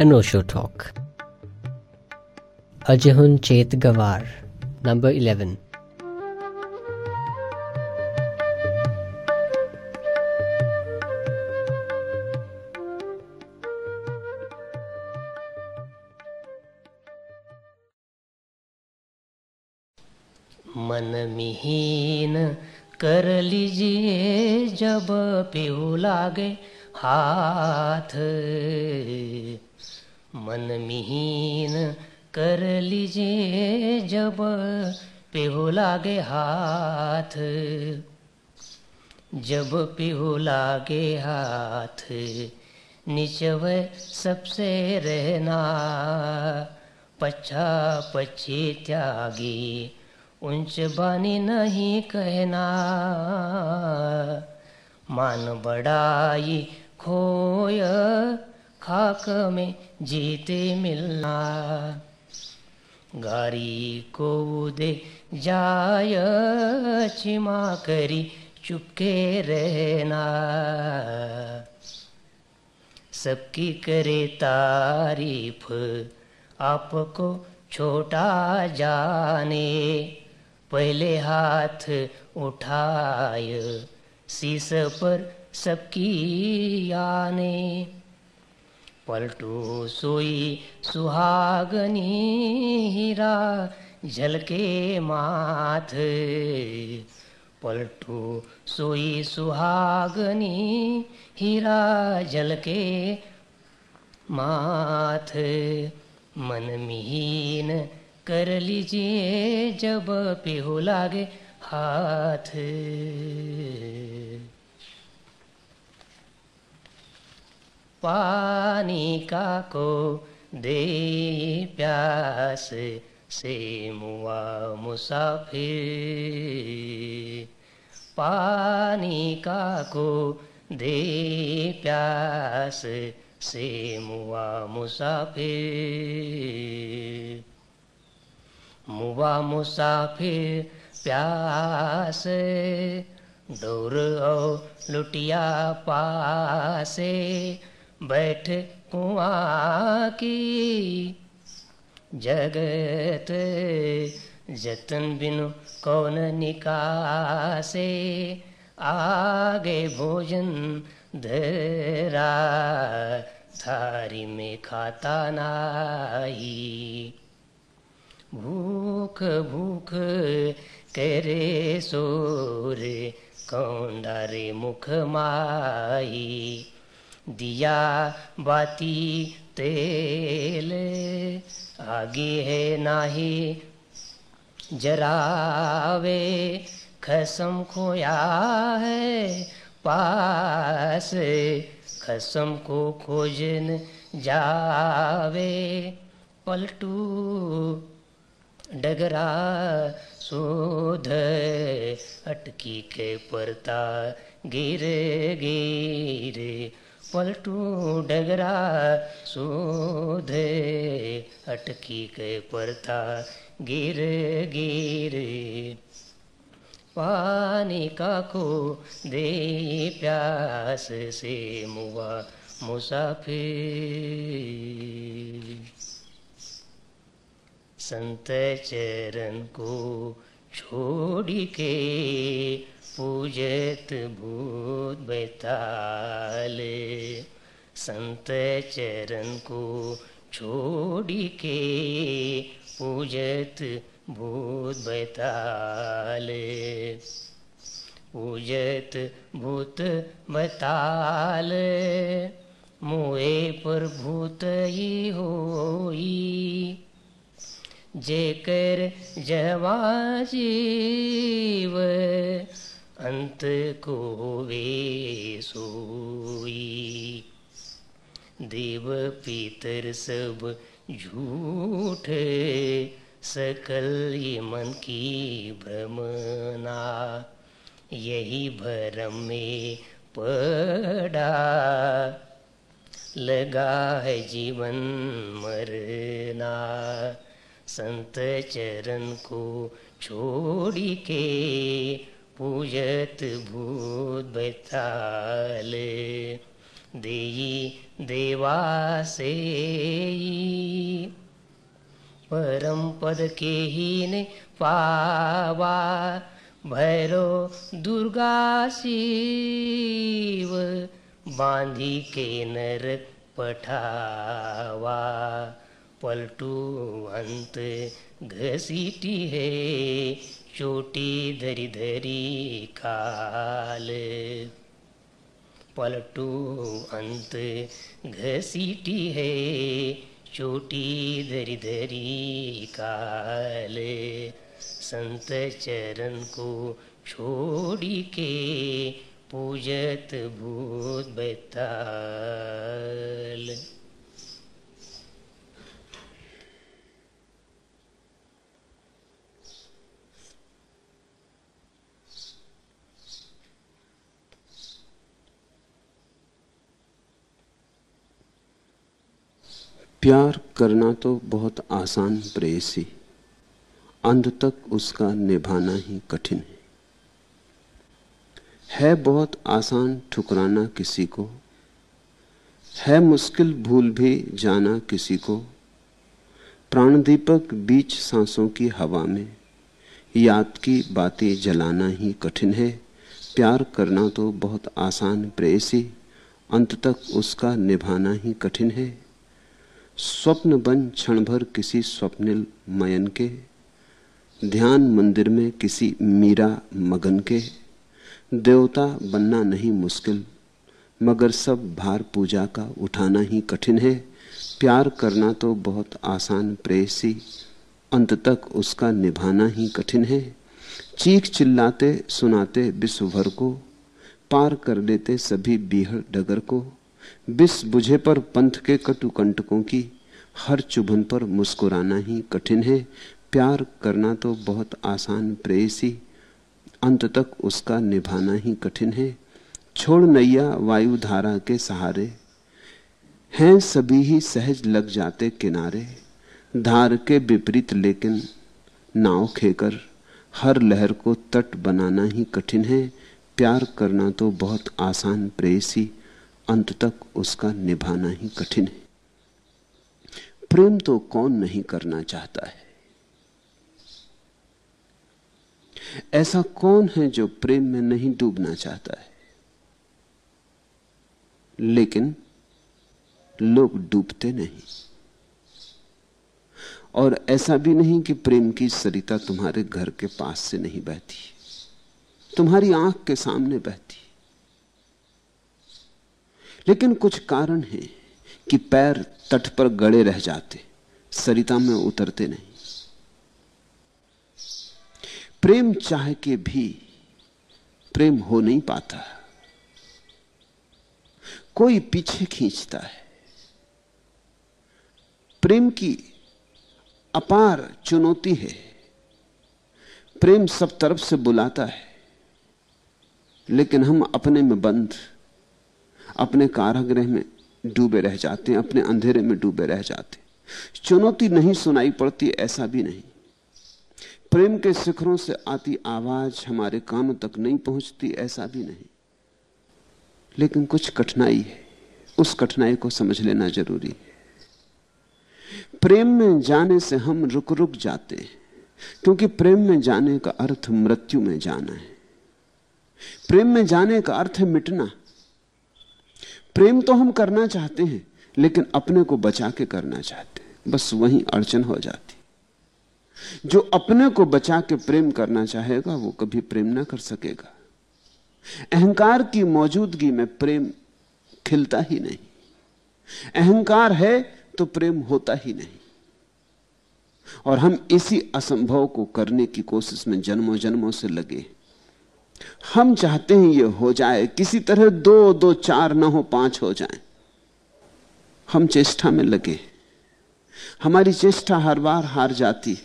अनोशो talk अजहुन चेत गवार number eleven मन मिहीन कर लीजिए जब पिऊ लागे हाथ। मन मिहीन कर लीजिए जब पीहू लागे हाथ। जब पीहू लागे हाथ, निचव सबसे रहना। पच्छा पच्छी त्यागी उंच बानी नहीं कहना। मान बड़ाई खोय खाक में जीते मिलना। गारी को दे जाय चिमा करी चुपके रहना। सबकी करे तारीफ़, आपको छोटा जाने। पहले हाथ उठाय शीस पर सबकी आने। पलटू सोई सुहागनी हीरा झलके माथ। पलटू सोई सुहागनी हीरा झलके माथ। मन मिहीन कर लीजिए जब पिहू लागे हाथ। पानी का को दे प्यास से मुआ मुसाफिर। पानी का को दे प्यास से मुआ मुसाफिर। मुआ मुसाफिर प्यास और लुटिया पासे बैठ कुआ की जगत जतन बिनु कौन निकासे? आगे भोजन धरा थारी में खाता नाही। भूख भूख करे सोर कौंडारे मुख माई। दिया बाती तेल, आगे है नाही, जरावे खसम खोया है, पास खसम को खोजन जावे, पलटू डगरा शोध, अटकी के परता गिर गिर पलटू डगरा शोध अटकी के परता गिर गिर। पानी का को दे प्यास से मुआ मुसाफिर। संत चरण को छोड़ के पूजत भूत बैताल, संत चरण को छोड़ के पूजत भूत बैताल। पूजत भूत बैताल, मुए पर भूत ही होई। जेकर जवा जीव अंत को वे सोई देव पीतर सब झूठ, सकल ये मन की भ्रमना, यही भरम में पड़ा। लगा है जीवन मरना, संत चरण को छोड़ के पूजत भूत बैताल। देई देवा से परम पद के ही ने पावा भैरो दुर्गा शिव। बांधी के नर पठावा। पलटू अंत घसीटी है। चोटी धरी धरी काल। पलटू अंत घसीटी है, चोटी धरी धरी काल। संत चरण को छोड़ी के पूजत भूत बैताल। प्यार करना तो बहुत आसान प्रेसी अंत तक उसका निभाना ही कठिन है। है बहुत आसान ठुकराना किसी को। है मुश्किल भूल भी जाना किसी को। प्राण दीपक बीच सांसों की हवा में। याद की बातें जलाना ही कठिन है। प्यार करना तो बहुत आसान प्रेसी अंत तक उसका निभाना ही कठिन है। स्वप्न बन क्षण भर किसी स्वप्निल मयन के। ध्यान मंदिर में किसी मीरा मगन के। देवता बनना नहीं मुश्किल, मगर सब भार पूजा का उठाना ही कठिन है। प्यार करना तो बहुत आसान प्रेसी अंत तक उसका निभाना ही कठिन है। चीख चिल्लाते सुनाते विश्वभर को, पार कर लेते सभी बीहड़ डगर को। बिस बुझे पर पंथ के कटु कंटकों की, हर चुभन पर मुस्कुराना ही कठिन है। प्यार करना तो बहुत आसान प्रेयसी अंत तक उसका निभाना ही कठिन है। छोड़ नैया वायु धारा के सहारे, हैं सभी ही सहज लग जाते किनारे। धार के विपरीत लेकिन नाव खेकर, हर लहर को तट बनाना ही कठिन है। प्यार करना तो बहुत आसान प्रेयसी अंत तक उसका निभाना ही कठिन है। प्रेम तो कौन नहीं करना चाहता है? ऐसा कौन है जो प्रेम में नहीं डूबना चाहता है? लेकिन लोग डूबते नहीं। और ऐसा भी नहीं कि प्रेम की सरिता तुम्हारे घर के पास से नहीं बहती। तुम्हारी आँख के सामने बहती। लेकिन कुछ कारण है कि पैर तट पर गड़े रह जाते, सरिता में उतरते नहीं। प्रेम चाह के भी, प्रेम हो नहीं पाता। कोई पीछे खींचता है। प्रेम की अपार चुनौती है। प्रेम सब तरफ़ से बुलाता है, लेकिन हम अपने में बंद अपने कारागृह में डूबे रह जाते हैं, अपने अंधेरे में डूबे रह जाते चुनौती नहीं सुनाई पड़ती, ऐसा भी नहीं। प्रेम के शिखरों से आती आवाज़ हमारे कानों तक नहीं पहुँचती, ऐसा भी नहीं। लेकिन कुछ कठिनाई है, उस कठिनाई को समझ लेना ज़रूरी है। प्रेम में जाने से हम रुक रुक जाते हैं, क्योंकि प्रेम में जाने का अर्थ मृत्यु में जाना है। प्रेम में जाने का अर्थ है मिटना। प्रेम तो हम करना चाहते हैं, लेकिन अपने को बचा के करना चाहते हैं। बस वही अड़चन हो जाती। जो अपने को बचा के प्रेम करना चाहेगा, वो कभी प्रेम ना कर सकेगा। अहंकार की मौजूदगी में प्रेम खिलता ही नहीं। अहंकार है तो प्रेम होता ही नहीं। और हम इसी असंभव को करने की कोशिश में जन्मों जन्मों से लगे हम चाहते हैं ये हो जाए, किसी तरह दो दो, चार ना हो, पाँच हो जाए। हम चेष्टा में लगे। हमारी चेष्टा हर बार हार जाती,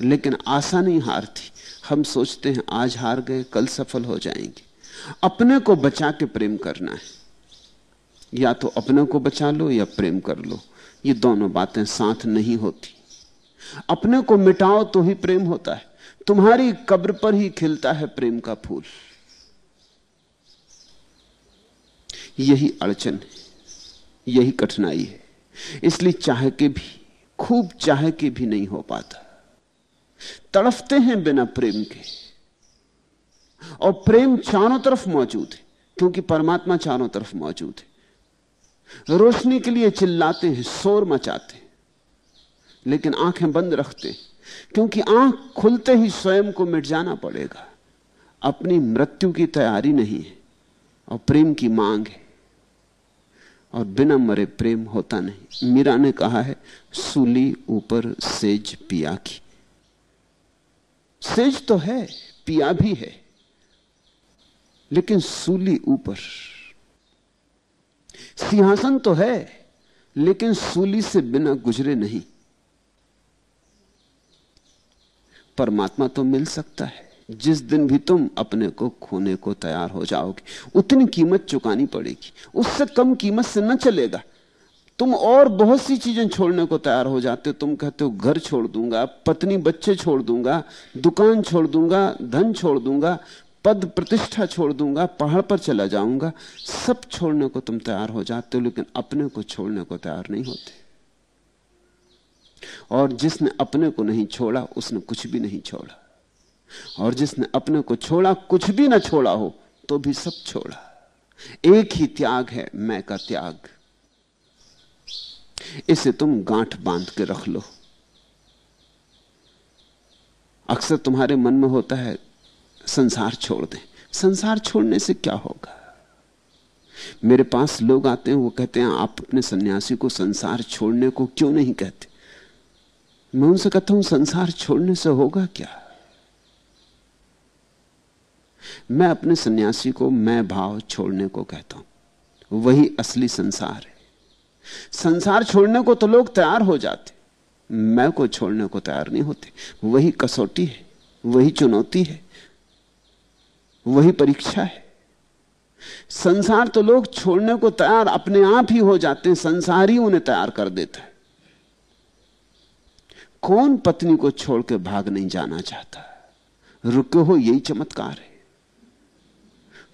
लेकिन आशा नहीं हारती। हम सोचते हैं, आज हार गए, कल सफल हो जाएँगे। अपने को बचा के प्रेम करना है। या तो अपने को बचा लो, या प्रेम कर लो। ये दोनों बातें साथ नहीं होती। अपने को मिटाओ तो ही प्रेम होता है। तुम्हारी कब्र पर ही खिलता है प्रेम का फूल। यही अड़चन है, यही कठिनाई है। इसलिए चाह के भी, खूब चाह के भी नहीं हो पाता। तड़फते हैं बिना प्रेम के। और प्रेम चारों तरफ़ मौजूद है, क्योंकि परमात्मा चारों तरफ़ मौजूद है। रोशनी के लिए चिल्लाते हैं, शोर मचाते हैं। लेकिन आँखें बंद रखते हैं। क्योंकि आँख खुलते ही स्वयं को मिट जाना पड़ेगा। अपनी मृत्यु की तैयारी नहीं है और प्रेम की मांग है। और बिना मरे प्रेम होता नहीं। मीरा ने कहा है, सूली ऊपर सेज पिया की। सेज तो है, पिया भी है, लेकिन सूली ऊपर। सिंहासन तो है, लेकिन सूली से बिना गुजरे नहीं। परमात्मा तो मिल सकता है। जिस दिन भी तुम अपने को खोने को तैयार हो जाओगे, उतनी कीमत चुकानी पड़ेगी। उससे कम कीमत से न चलेगा। तुम और बहुत सी चीज़ें छोड़ने को तैयार हो जाते हो। तुम कहते हो, घर छोड़ दूँगा, पत्नी, बच्चे छोड़ दूँगा, दुकान छोड़ दूँगा, धन छोड़ दूँगा, पद प्रतिष्ठा छोड़ दूँगा, पहाड़ पर चला जाऊँगा। सब छोड़ने को तुम तैयार हो जाते हो, लेकिन अपने को छोड़ने को तैयार नहीं होते। और जिसने अपने को नहीं छोड़ा, उसने कुछ भी नहीं छोड़ा। और जिसने अपने को छोड़ा, कुछ भी ना छोड़ा हो तो भी सब छोड़ा। एक ही त्याग है, मैं का त्याग। इसे तुम गांठ बाँध के रख लो। अक्सर तुम्हारे मन में होता है, संसार छोड़ दें। संसार छोड़ने से क्या होगा? मेरे पास लोग आते हैं, वो कहते हैं, आप अपने सन्यासी को संसार छोड़ने को क्यों नहीं कहते? मैं उनसे कहता हूँ, संसार छोड़ने से होगा क्या? मैं अपने सन्यासी को, मैं भाव छोड़ने को कहता हूँ। वही असली संसार है। संसार छोड़ने को तो लोग तैयार हो जाते। मैं को छोड़ने को तैयार नहीं होते। वही कसौटी है, वही चुनौती है, वही परीक्षा है। संसार तो लोग छोड़ने को तैयार अपने आप ही हो जाते हैं, संसार ही उन्हें तैयार कर देता है। कौन पत्नी को छोड़ के भाग नहीं जाना चाहता? रुके हो, यही चमत्कार है।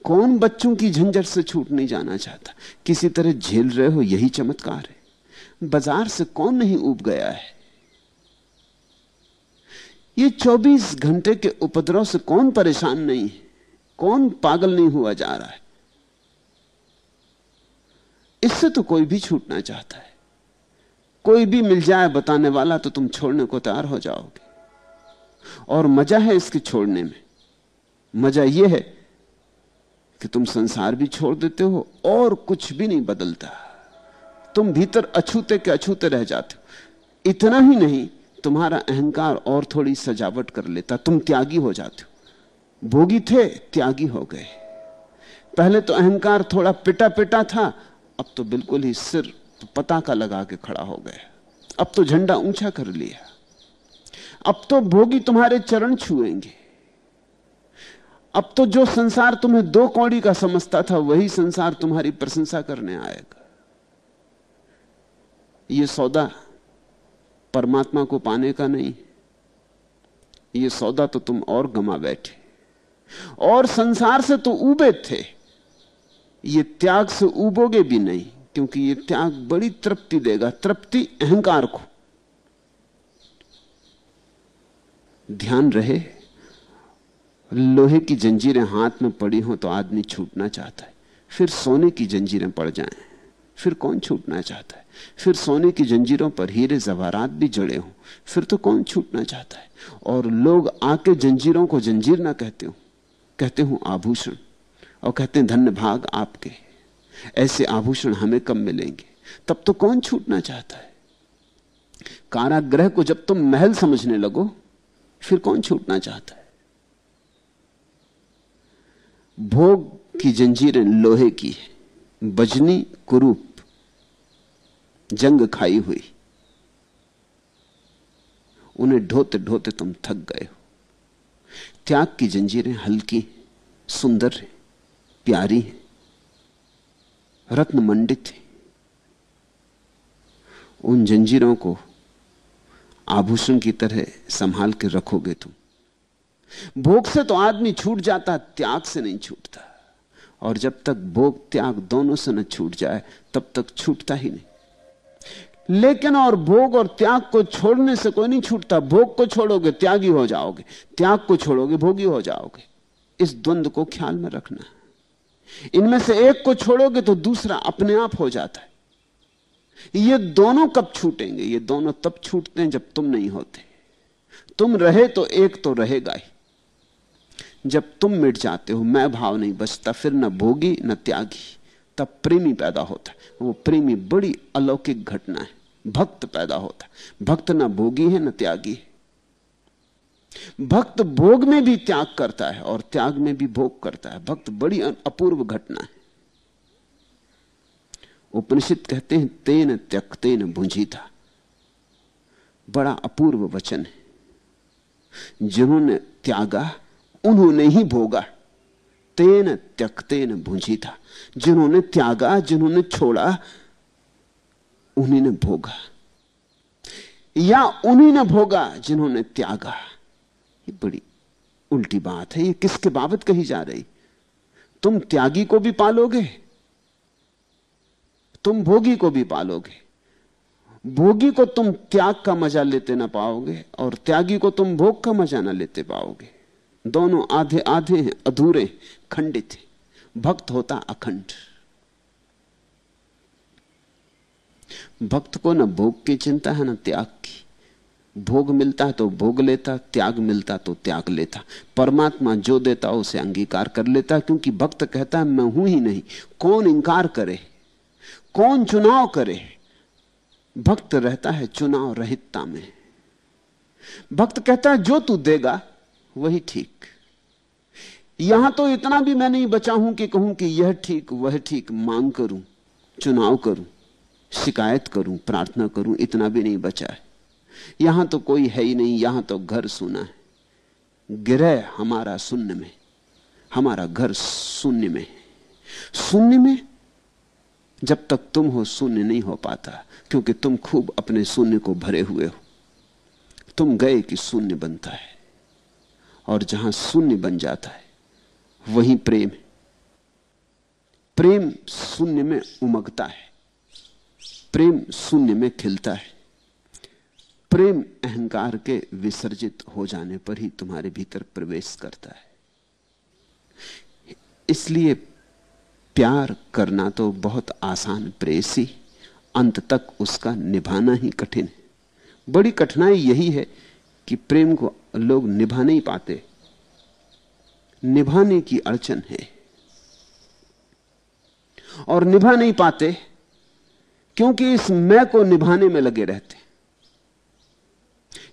कौन बच्चों की झंझट से छूट नहीं जाना चाहता? किसी तरह झेल रहे हो, यही चमत्कार है। बाज़ार से कौन नहीं उब गया है? ये 24 घंटे के उपद्रव से कौन परेशान नहीं है? कौन पागल नहीं हुआ जा रहा है? इससे तो कोई भी छूटना चाहता है। कोई भी मिल जाए बताने वाला तो तुम छोड़ने को तैयार हो जाओगे। और मज़ा है इसके छोड़ने में। मज़ा यह है कि तुम संसार भी छोड़ देते हो और कुछ भी नहीं बदलता। तुम भीतर अछूते के अछूते रह जाते हो। इतना ही नहीं, तुम्हारा अहंकार और थोड़ी सजावट कर लेता। तुम त्यागी हो जाते हो। भोगी थे, त्यागी हो गए। पहले तो अहंकार थोड़ा पिटा पिटा था, अब तो बिल्कुल ही सिर पताका लगा के खड़ा हो गया अब तो झंडा ऊँचा कर लिया। अब तो भोगी तुम्हारे चरण छुएँगे। अब तो जो संसार तुम्हें दो कौड़ी का समझता था, वही संसार तुम्हारी प्रशंसा करने आएगा। यह सौदा परमात्मा को पाने का नहीं। यह सौदा तो तुम और गमा बैठे। और संसार से तो उबे थे। ये त्याग से उबोगे भी नहीं। क्योंकि ये त्याग बड़ी तृप्ति देगा। तृप्ति, अहंकार को। ध्यान रहे, लोहे की जंजीरें हाथ में पड़ी हो तो आदमी छूटना चाहता है। फिर सोने की जंजीरें पड़ जाएँ, फिर कौन छूटना चाहता है? फिर सोने की जंजीरों पर हीरे जवारात भी जड़े हों, फिर तो कौन छूटना चाहता है? और लोग आके जंजीरों को जंजीर ना कहते हो। कहते हो आभूषण, और कहते हैं, धन्य भाग आपके। ऐसे आभूषण हमें कम मिलेंगे? तब तो कौन छूटना चाहता है? कारागृह को जब तुम महल समझने लगो, फिर कौन छूटना चाहता है? भोग की जंजीरें लोहे की है। बजनी, कुरूप, जंग खाई हुई। उन्हें ढोते ढोते तुम थक गए हो। त्याग की जंजीरें हल्की सुंदर है, प्यारी है। रत्न मंडित है उन जंजीरों को आभूषण की तरह संभाल के रखोगे तुम। भोग से तो आदमी छूट जाता, त्याग से नहीं छूटता। और जब तक भोग त्याग दोनों से न छूट जाए, तब तक छूटता ही नहीं। लेकिन और भोग और त्याग को छोड़ने से कोई नहीं छूटता। भोग को छोड़ोगे, त्यागी हो जाओगे। त्याग को छोड़ोगे, भोगी हो जाओगे। इस द्वंद को ख्याल में रखना। इनमें से एक को छोड़ोगे तो दूसरा अपने आप हो जाता है। ये दोनों कब छूटेंगे? ये दोनों तब छूटते हैं जब तुम नहीं होते। तुम रहे तो एक तो रहेगा ही। जब तुम मिट जाते हो, मैं भाव नहीं बचता, फिर न भोगी न त्यागी। तब प्रेमी पैदा होता है। वो प्रेमी बड़ी अलौकिक घटना है। भक्त पैदा होता है। भक्त न भोगी है, न त्यागी है। भक्त भोग में भी त्याग करता है और त्याग में भी भोग करता है। भक्त बड़ी अपूर्व घटना है। उपनिषद कहते हैं, तेन त्यक्तेन भुंजी था बड़ा अपूर्व वचन है। जिन्होंने त्यागा, उन्होंने ही भोगा। तेन त्यक्तेन भुंजी था जिन्होंने त्यागा, जिन्होंने छोड़ा, उन्हीं ने भोगा। या उन्हीं ने भोगा, जिन्होंने त्यागा। ये बड़ी उल्टी बात है, ये किसके बाबत कही जा रही? तुम त्यागी को भी पालोगे? तुम भोगी को भी पालोगे? भोगी को तुम त्याग का मज़ा लेते ना पाओगे और त्यागी को तुम भोग का मज़ा ना लेते पाओगे? दोनों आधे आधे हैं, अधूरे, खंडित हैं। भक्त होता अखंड। भक्त को ना भोग की चिंता है, ना त्याग की। भोग मिलता है तो भोग लेता, त्याग मिलता तो त्याग लेता। परमात्मा जो देता उसे अंगीकार कर लेता, क्योंकि भक्त कहता है, मैं हूँ ही नहीं। कौन इंकार करे? कौन चुनाव करे? भक्त रहता है चुनाव रहितता में। भक्त कहता है, जो तू देगा, वही ठीक। यहाँ तो इतना भी मैं नहीं बचा हूँ कि कहूँ कि यह ठीक, वह ठीक। मांग करूँ, चुनाव करूँ, शिकायत करूँ, प्रार्थना करूँ, इतना भी नहीं बचा है। यहाँ तो कोई है ही नहीं, यहाँ तो घर सुना है। गिरह हमारा शून्य में, हमारा घर शून्य में। शून्य में जब तक तुम हो शून्य नहीं हो पाता, क्योंकि तुम खूब अपने शून्य को भरे हुए हो। तुम गए कि शून्य बनता है, और जहाँ शून्य बन जाता है, वही प्रेम है। प्रेम शून्य में उमगता है, प्रेम शून्य में खिलता है। प्रेम अहंकार के विसर्जित हो जाने पर ही तुम्हारे भीतर प्रवेश करता है। इसलिए प्यार करना तो बहुत आसान प्रेसी, अंत तक उसका निभाना ही कठिन है। बड़ी कठिनाई यही है कि प्रेम को लोग निभा नहीं पाते। निभाने की अड़चन है। और निभा नहीं पाते क्योंकि इस मैं को निभाने में लगे रहते।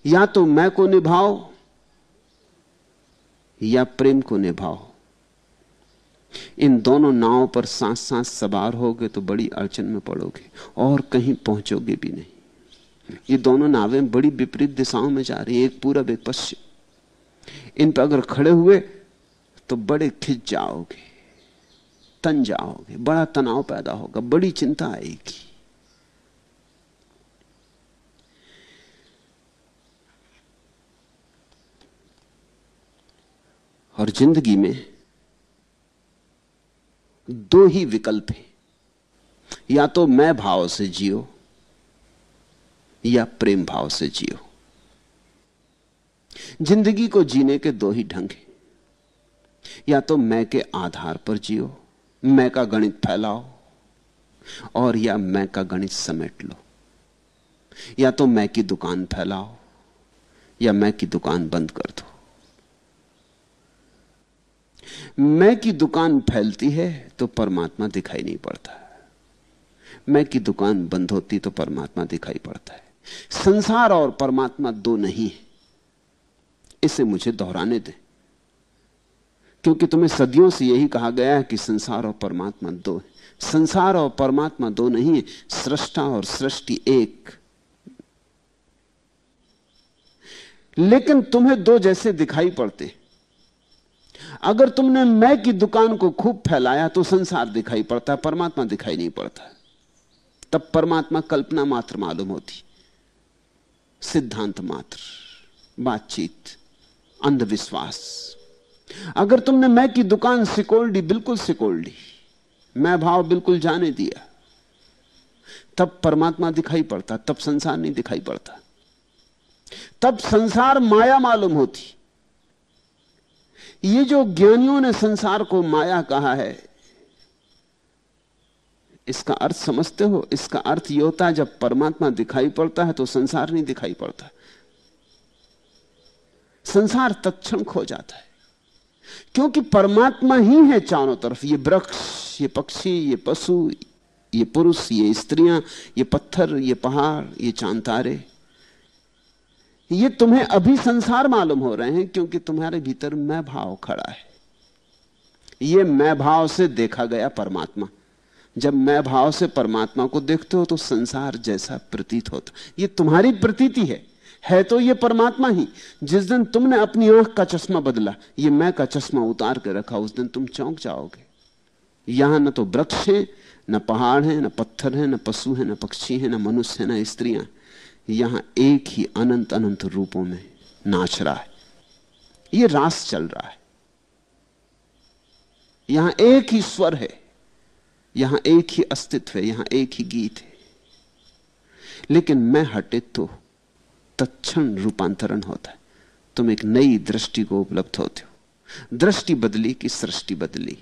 या तो मैं को निभाओ, या प्रेम को निभाओ। इन दोनों नावों पर सांस सांस सवार होगे तो बड़ी अड़चन में पड़ोगे, और कहीं पहुंचोगे भी नहीं। ये दोनों नावें बड़ी विपरीत दिशाओं में जा रही है, एक पूरब, एक पश्चिम। इन पर अगर खड़े हुए तो बड़े खिंच जाओगे, तन जाओगे, बड़ा तनाव पैदा होगा, बड़ी चिंता आएगी। और ज़िंदगी में दो ही विकल्प हैं। या तो मैं भाव से जियो, या प्रेम भाव से जियो। ज़िंदगी को जीने के दो ही ढंग हैं। या तो मैं के आधार पर जियो, मैं का गणित फैलाओ, और या मैं का गणित समेट लो। या तो मैं की दुकान फैलाओ, या मैं की दुकान बंद कर दो। मैं की दुकान फैलती है तो परमात्मा दिखाई नहीं पड़ता। मैं की दुकान बंद होती तो परमात्मा दिखाई पड़ता है। संसार और परमात्मा दो नहीं है। इसे मुझे दोहराने दें। क्योंकि तुम्हें सदियों से यही कहा गया है कि संसार और परमात्मा दो है। संसार और परमात्मा दो नहीं है, सृष्टा और सृष्टि एक। लेकिन तुम्हें दो जैसे दिखाई पड़ते अगर तुमने मैं की दुकान को खूब फैलाया तो संसार दिखाई पड़ता है परमात्मा दिखाई नहीं पड़ता। तब परमात्मा कल्पना मात्र मालूम होती। सिद्धांत मात्र, बातचीत, अंधविश्वास। अगर तुमने मैं की दुकान सिकोल दी बिल्कुल सिकोल दी मैं भाव बिल्कुल जाने दिया, तब परमात्मा दिखाई पड़ता, तब संसार नहीं दिखाई पड़ता। तब संसार माया मालूम होती ये जो ज्ञानियों ने संसार को माया कहा है, इसका अर्थ समझते हो? इसका अर्थ यह होता है, जब परमात्मा दिखाई पड़ता है तो संसार नहीं दिखाई पड़ता। संसार तत्क्षण खो जाता है। क्योंकि परमात्मा ही है चारों तरफ़। ये वृक्ष, ये पक्षी, ये पशु, ये पुरुष, ये स्त्रियाँ, ये पत्थर, ये पहाड़, ये चाँद तारे। ये तुम्हें अभी संसार मालूम हो रहे हैं क्योंकि तुम्हारे भीतर मैं भाव खड़ा है। ये मैं भाव से देखा गया परमात्मा। जब मैं भाव से परमात्मा को देखते हो तो संसार जैसा प्रतीत होता। ये तुम्हारी प्रतीति है। है तो ये परमात्मा ही। जिस दिन तुमने अपनी आँख का चश्मा बदला, ये मैं का चश्मा उतार के रखा, उस दिन तुम चौंक जाओगे। यहाँ न तो वृक्ष है, न पहाड़ है, न पत्थर है, न पशु है, न पक्षी है, न मनुष्य है, न स्त्रियाँ। यहाँ एक ही अनंत अनंत रूपों में नाच रहा है। यह रास चल रहा है। यहाँ एक ही स्वर है। यहाँ एक ही अस्तित्व है। यहाँ एक ही गीत है। लेकिन मैं हटे तो तत्क्षण रूपांतरण होता है। तुम एक नई दृष्टि को उपलब्ध होते हो। दृष्टि बदली कि सृष्टि बदली?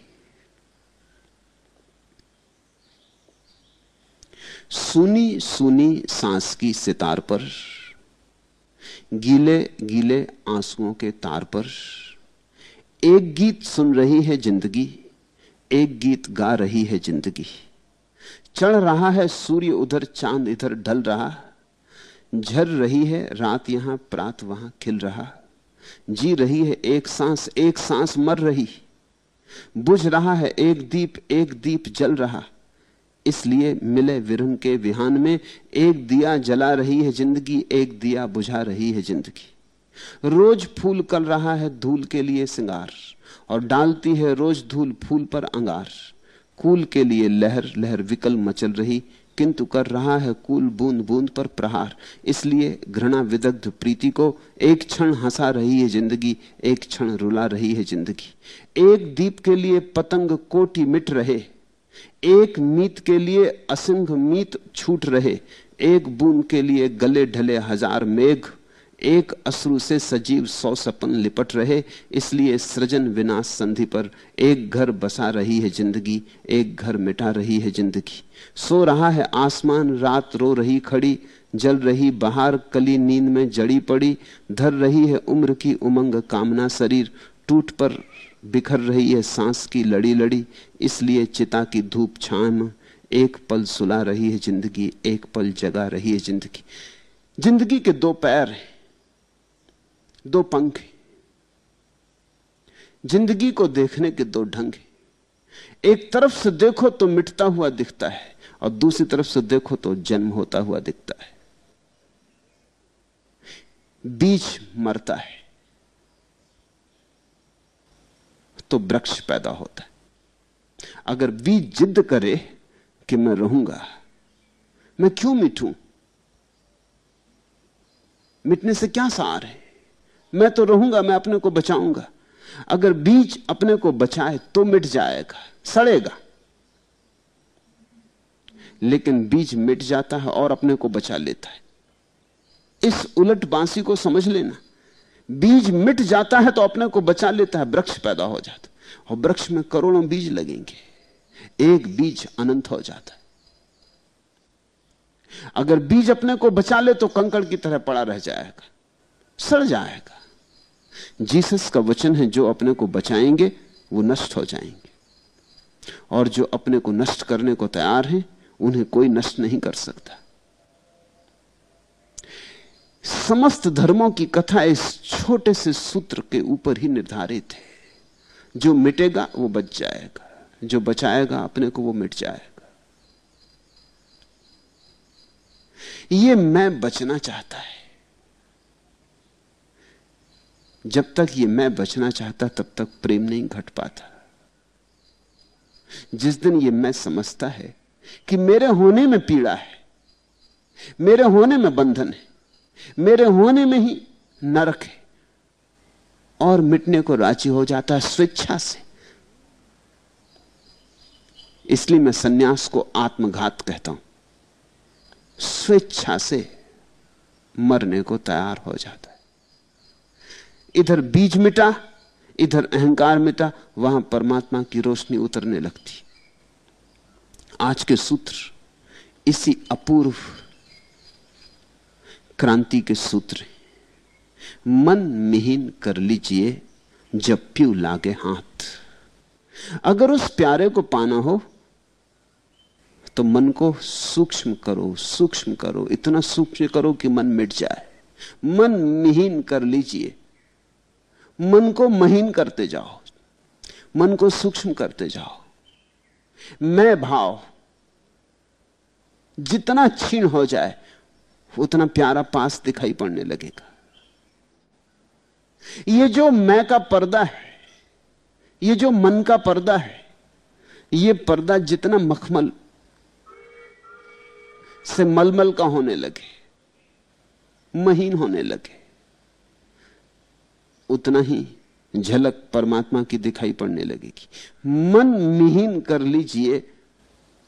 सुनी सुनी सांस की सितार पर, गीले गीले आंसुओं के तार पर, एक गीत सुन रही है ज़िंदगी, एक गीत गा रही है ज़िंदगी। चढ़ रहा है सूर्य उधर, चाँद इधर ढल रहा, झर रही है रात यहाँ, प्रात वहाँ खिल रहा, जी रही है एक सांस एक सांस मर रही, बुझ रहा है एक दीप एक दीप जल रहा। इसलिए मिले विरह के विहान में एक दिया जला रही है ज़िंदगी, एक दिया बुझा रही है ज़िंदगी। रोज फूल कल रहा है धूल के लिए सिंगार और डालती है रोज धूल फूल पर अंगार। कूल के लिए लहर लहर विकल मचल रही, किंतु कर रहा है कूल बूंद बूंद पर प्रहार। इसलिए घृणा विदग्ध प्रीति को एक क्षण हंसा रही है ज़िंदगी, एक क्षण रुला रही है ज़िंदगी। एक दीप के लिए पतंग कोटि मिट रहे एक मीत के लिए असंग मीत छूट रहे। एक बूंद के लिए गले ढले हज़ार मेघ। एक अश्रु से सजीव सौ सपन लिपट रहे। इसलिए सृजन विनाश संधि पर एक घर बसा रही है ज़िंदगी, एक घर मिटा रही है ज़िंदगी। सो रहा है आसमान, रात रो रही खड़ी। जल रही बहार, कली नींद में जड़ी पड़ी। धर रही है उम्र की उमंग, कामना शरीर। टूट पर बिखर रही है सांस की लड़ी लड़ी इसलिए चिता की धूप छाम एक पल सुला रही है ज़िंदगी, एक पल जगा रही है ज़िंदगी। ज़िंदगी के दो पैर हैं, दो पंख हैं। ज़िंदगी को देखने के दो ढंग हैं। एक तरफ़ से देखो तो मिटता हुआ दिखता है, और दूसरी तरफ़ से देखो तो जन्म होता हुआ दिखता है। बीज मरता है। तो वृक्ष पैदा होता है। अगर बीज जिद करे कि मैं रहूँगा, मैं क्यों मिटूं? मिटने से क्या सार है? मैं तो रहूँगा, मैं अपने को बचाऊँगा। अगर बीज अपने को बचाए तो मिट जाएगा, सड़ेगा। लेकिन बीज मिट जाता है और अपने को बचा लेता है। इस उलट बांसी को समझ लेना। बीज मिट जाता है तो अपने को बचा लेता है, वृक्ष पैदा हो जाता है। और वृक्ष में करोड़ों बीज लगेंगे। एक बीज अनंत हो जाता है। अगर बीज अपने को बचा ले तो कंकड़ की तरह पड़ा रह जाएगा, सड़ जाएगा। जीसस का वचन है, जो अपने को बचाएँगे, वो नष्ट हो जाएँगे। और जो अपने को नष्ट करने को तैयार हैं, उन्हें कोई नष्ट नहीं कर सकता। समस्त धर्मों की कथा इस छोटे से सूत्र के ऊपर ही निर्धारित है। जो मिटेगा, वो बच जाएगा। जो बचाएगा, अपने को वो मिट जाएगा। ये मैं बचना चाहता है। जब तक ये मैं बचना चाहता, तब तक प्रेम नहीं घट पाता। जिस दिन ये मैं समझता है कि मेरे होने में पीड़ा है, मेरे होने में बंधन है मेरे होने में ही नरक है। और मिटने को राज़ी हो जाता है स्वेच्छा से। इसलिए मैं सन्यास को आत्मघात कहता हूँ। स्वेच्छा से मरने को तैयार हो जाता है। इधर बीज मिटा, इधर अहंकार मिटा, वहाँ परमात्मा की रोशनी उतरने लगती। आज के सूत्र इसी अपूर्व क्रांति के सूत्र मन मिहीन कर लीजिए, जब प्यू लागे हाथ। अगर उस प्यारे को पाना हो तो मन को सूक्ष्म करो सूक्ष्म करो। इतना सूक्ष्म करो कि मन मिट जाए। मन मिहीन कर लीजिए। मन को महीन करते जाओ। मन को सूक्ष्म करते जाओ। मैं भाव, जितना क्षीण हो जाए उतना प्यारा पास दिखाई पड़ने लगेगा। ये जो मैं का पर्दा है, ये जो मन का पर्दा है, ये पर्दा जितना मखमल से मलमल का होने लगे, महीन होने लगे, उतना ही झलक परमात्मा की दिखाई पड़ने लगेगी। मन मिहीन कर लीजिए,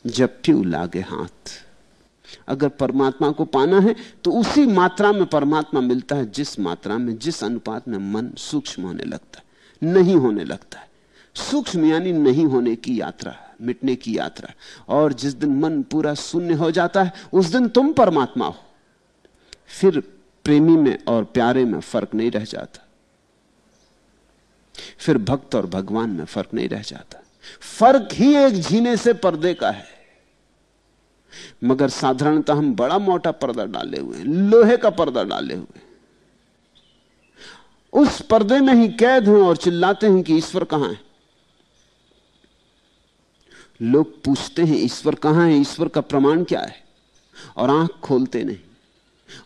जब प्यू लागे हाथ। अगर परमात्मा को पाना है तो उसी मात्रा में परमात्मा मिलता है, जिस मात्रा में, जिस अनुपात में मन सूक्ष्म होने लगता है, नहीं होने लगता है। सूक्ष्म यानी नहीं होने की यात्रा, मिटने की यात्रा। और जिस दिन मन पूरा शून्य हो जाता है, उस दिन तुम परमात्मा हो। फिर प्रेमी में और प्यारे में फ़र्क नहीं रह जाता। फिर भक्त और भगवान में फ़र्क नहीं रह जाता। फ़र्क ही एक जीने से पर्दे का है। मगर साधारणतः हम बड़ा मोटा पर्दा डाले हुए हैं, लोहे का पर्दा डाले हुए उस पर्दे में ही कैद हैं और चिल्लाते हैं कि ईश्वर कहाँ है? लोग पूछते हैं, ईश्वर कहाँ है? ईश्वर का प्रमाण क्या है? और आँख खोलते नहीं।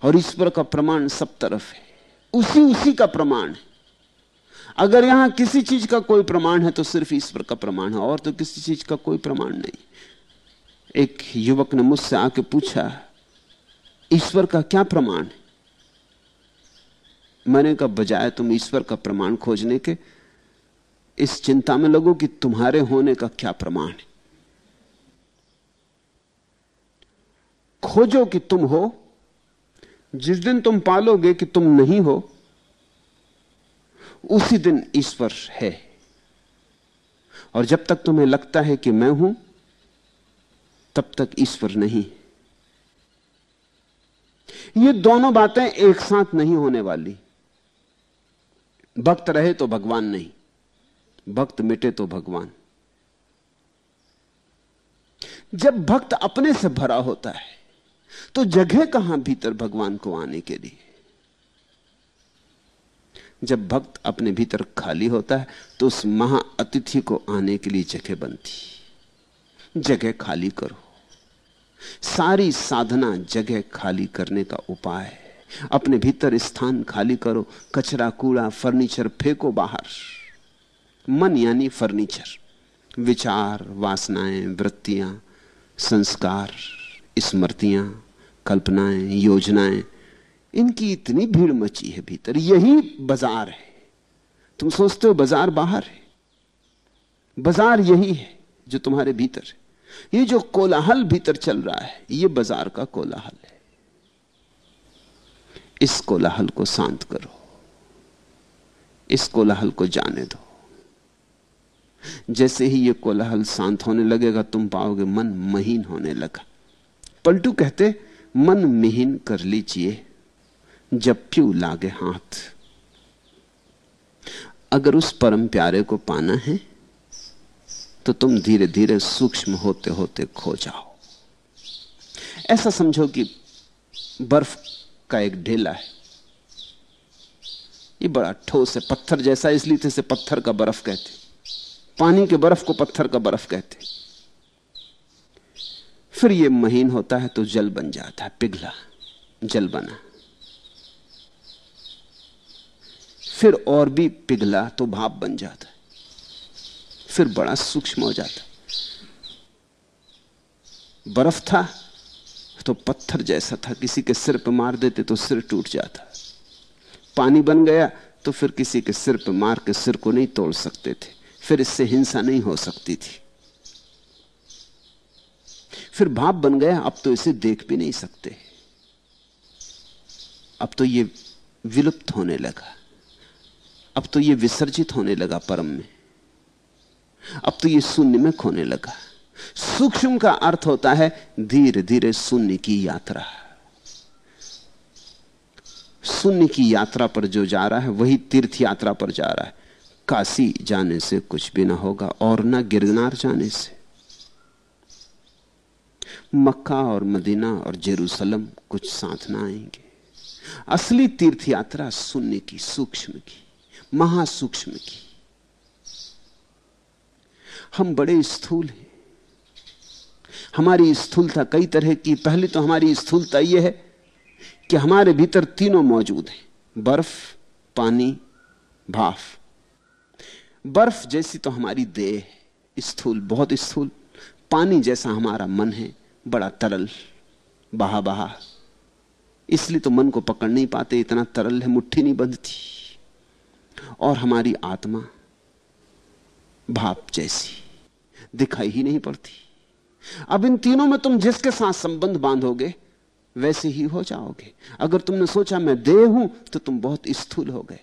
और ईश्वर का प्रमाण सब तरफ़ है। उसी उसी का प्रमाण है। अगर यहाँ किसी चीज़ का कोई प्रमाण है तो सिर्फ़ ईश्वर का प्रमाण है। और तो किसी चीज़ का कोई प्रमाण नहीं। एक युवक ने मुझसे आके पूछा, ईश्वर का क्या प्रमाण है? मैंने कहा, बजाय तुम ईश्वर का प्रमाण खोजने के, इस चिंता में लगो कि तुम्हारे होने का क्या प्रमाण है। खोजो कि तुम हो, जिस दिन तुम पालोगे कि तुम नहीं हो, उसी दिन ईश्वर है। और जब तक तुम्हें लगता है कि मैं हूँ तब तक ईश्वर नहीं। ये दोनों बातें एक साथ नहीं होने वाली। भक्त रहे तो भगवान नहीं, भक्त मिटे तो भगवान। जब भक्त अपने से भरा होता है तो जगह कहाँ भीतर भगवान को आने के लिए? जब भक्त अपने भीतर खाली होता है तो उस महाअतिथि को आने के लिए जगह बनती। जगह खाली करो। सारी साधना जगह खाली करने का उपाय है। अपने भीतर स्थान खाली करो, कचरा, कूड़ा, फर्नीचर, फेंको बाहर। मन यानी फर्नीचर। विचार, वासनाएँ, वृत्तियाँ, संस्कार, स्मृतियाँ, कल्पनाएँ, योजनाएँ, इनकी इतनी भीड़ मची है भीतर। यही बाज़ार है। तुम सोचते हो बाज़ार बाहर है। बाज़ार यही है जो तुम्हारे भीतर है। ये जो कोलाहल भीतर चल रहा है, ये बाज़ार का कोलाहल है। इस कोलाहल को शांत करो। इस कोलाहल को जाने दो। जैसे ही ये कोलाहल शांत होने लगेगा, तुम पाओगे मन महीन होने लगा। पलटू कहते, मन मिहीन कर लीजिए, जब प्यू लागे हाथ। अगर उस परम प्यारे को पाना है तो तुम धीरे धीरे सूक्ष्म होते होते खो जाओ। ऐसा समझो कि बर्फ़ का एक ढेला है। ये बड़ा ठोस है, पत्थर जैसा, इसलिए इसे पत्थर का बर्फ़ कहते पानी के बर्फ़ को पत्थर का बर्फ़ कहते फिर ये महीन होता है तो जल बन जाता है, पिघला, जल बना। फिर और भी पिघला तो भाप बन जाता है। फिर बड़ा सूक्ष्म हो जाता। बर्फ़ था तो पत्थर जैसा था। किसी के सिर पर मार देते तो सिर टूट जाता। पानी बन गया तो फिर किसी के सिर पर मार के सिर को नहीं तोड़ सकते थे। फिर इससे हिंसा नहीं हो सकती थी। फिर भाप बन गया, अब तो इसे देख भी नहीं सकते। अब तो ये विलुप्त होने लगा। अब तो ये विसर्जित होने लगा परम में। अब तो ये शून्य में खोने लगा। सूक्ष्म का अर्थ होता है धीरे धीरे शून्य की यात्रा। शून्य की यात्रा पर जो जा रहा है, वही तीर्थ यात्रा पर जा रहा है। काशी जाने से कुछ भी ना होगा और ना गिरनार जाने से। मक्का और मदीना और जेरूसलम कुछ साथ ना आएँगे। असली तीर्थ यात्रा शून्य की, सूक्ष्म की, महासूक्ष्म की। हम बड़े स्थूल हैं। हमारी स्थूलता कई तरह की पहली तो हमारी स्थूलता यह है कि हमारे भीतर तीनों मौजूद हैं। बर्फ़, पानी, भाफ। बर्फ़ जैसी तो हमारी देह स्थूल, बहुत स्थूल। पानी जैसा हमारा मन है, बड़ा तरल बहा बहा इसलिए तो मन को पकड़ नहीं पाते, इतना तरल है, मुट्ठी नहीं बंधती। और हमारी आत्मा भाप जैसी। दिखाई ही नहीं पड़ती। अब इन तीनों में तुम जिसके साथ संबंध बांधोगे, वैसे ही हो जाओगे। अगर तुमने सोचा, मैं देह हूँ तो तुम बहुत स्थूल हो गए।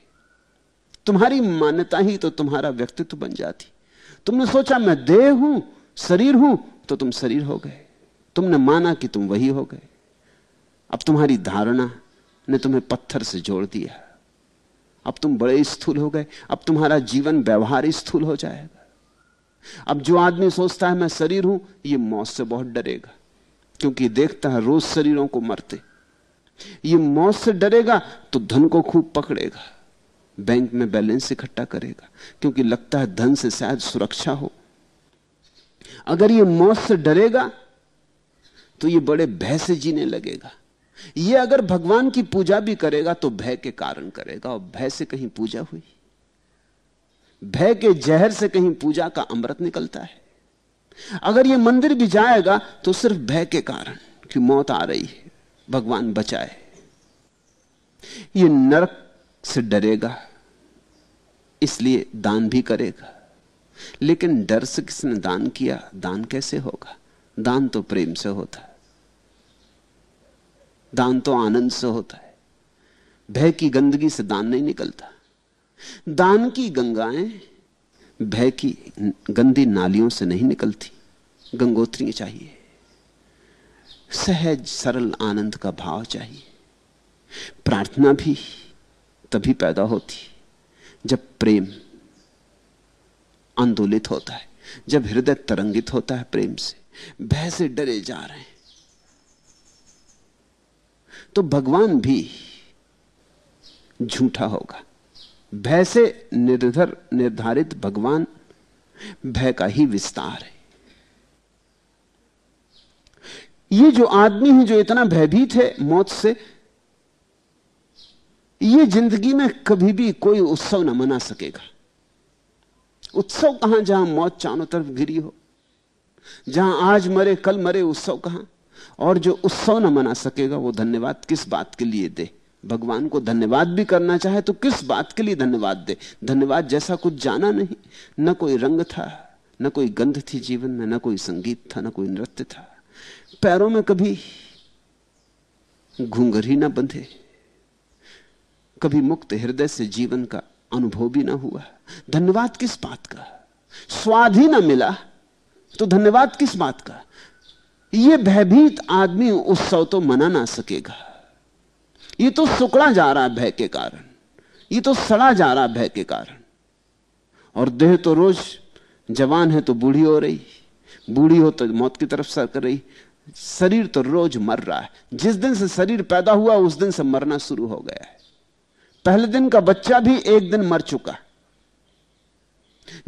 तुम्हारी मान्यता ही तो तुम्हारा व्यक्तित्व बन जाती। तुमने सोचा, मैं देह हूँ, शरीर हूँ तो तुम शरीर हो गए। तुमने माना कि तुम वही हो गए। अब तुम्हारी धारणा ने तुम्हें पत्थर से जोड़ दिया। अब तुम बड़े स्थूल हो गए। अब तुम्हारा जीवन व्यवहार स्थूल हो जाएगा। अब जो आदमी सोचता है, मैं शरीर हूँ, ये मौत से बहुत डरेगा, क्योंकि देखता है रोज शरीरों को मरते। ये मौत से डरेगा तो धन को खूब पकड़ेगा, बैंक में बैलेंस इकट्ठा करेगा, क्योंकि लगता है धन से शायद सुरक्षा हो। अगर ये मौत से डरेगा तो ये बड़े भय से जीने लगेगा। ये अगर भगवान की पूजा भी करेगा तो भय के कारण करेगा, और भय से कहीं पूजा हुई। भय के जहर से कहीं पूजा का अमृत निकलता है। अगर यह मंदिर भी जाएगा तो सिर्फ़ भय के कारण कि मौत आ रही है, भगवान बचाए। यह नरक से डरेगा, इसलिए दान भी करेगा। लेकिन डर से किसने दान किया, दान कैसे होगा? दान तो प्रेम से होता है। दान तो आनंद से होता है। भय की गंदगी से दान नहीं निकलता। दान की गंगाएँ भय की गंदी नालियों से नहीं निकलती गंगोत्री चाहिए। सहज, सरल आनंद का भाव चाहिए। प्रार्थना भी तभी पैदा होती जब प्रेम आंदोलित होता है, जब हृदय तरंगित होता है प्रेम से, भय से डरे जा रहे हैं। तो भगवान भी झूठा होगा। भय से निर्धर, निर्धारित भगवान, भय का ही विस्तार है। ये जो आदमी है जो इतना भयभीत है मौत से, ये ज़िंदगी में कभी भी कोई उत्सव ना मना सकेगा। उत्सव कहाँ, जहाँ मौत चारों तरफ़ गिरी हो, जहाँ आज मरे, कल मरे, उत्सव कहाँ, और जो उत्सव ना मना सकेगा, वो धन्यवाद किस बात के लिए दे? भगवान को धन्यवाद भी करना चाहे तो किस बात के लिए धन्यवाद दे? धन्यवाद जैसा कुछ जाना नहीं। न कोई रंग था, न कोई गंध थी जीवन में, न कोई संगीत था, न कोई नृत्य था। पैरों में कभी घूंगर ही ना बंधे। कभी मुक्त हृदय से जीवन का अनुभव भी ना हुआ। धन्यवाद किस बात का? स्वाद ही ना मिला तो धन्यवाद किस बात का? यह भयभीत आदमी उत्सव तो मना ना सकेगा। ये तो सुकड़ा जा रहा है भय के कारण। ये तो सड़ा जा रहा है भय के कारण। और देह तो रोज जवान है तो बूढ़ी हो रही, बूढ़ी हो तो मौत की तरफ़ सर कर रही। शरीर तो रोज मर रहा है। जिस दिन से शरीर पैदा हुआ, उस दिन से मरना शुरू हो गया है। पहले दिन का बच्चा भी एक दिन मर चुका।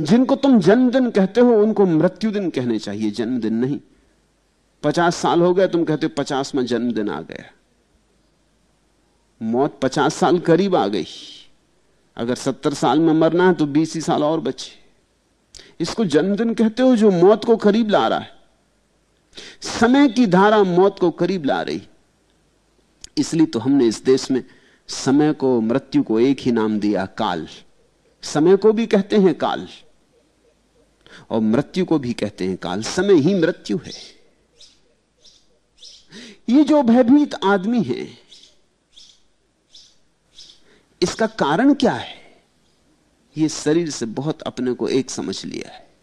जिनको तुम जन्मदिन कहते हो, उनको मृत्यु दिन कहने चाहिए, जन्मदिन नहीं। पचास साल हो गए, तुम कहते हो पचास में जन्मदिन आ गया। मौत पचास साल करीब आ गई। अगर सत्तर साल में मरना है तो बीस ही साल और बचे। इसको जन्मदिन कहते हो जो मौत को करीब ला रहा है। समय की धारा मौत को करीब ला रही। इसलिए तो हमने इस देश में समय को, मृत्यु को एक ही नाम दिया, काल। समय को भी कहते हैं काल। और मृत्यु को भी कहते हैं काल। समय ही मृत्यु है। ये जो भयभीत आदमी है इसका कारण क्या है? ये शरीर से बहुत अपने को एक समझ लिया है।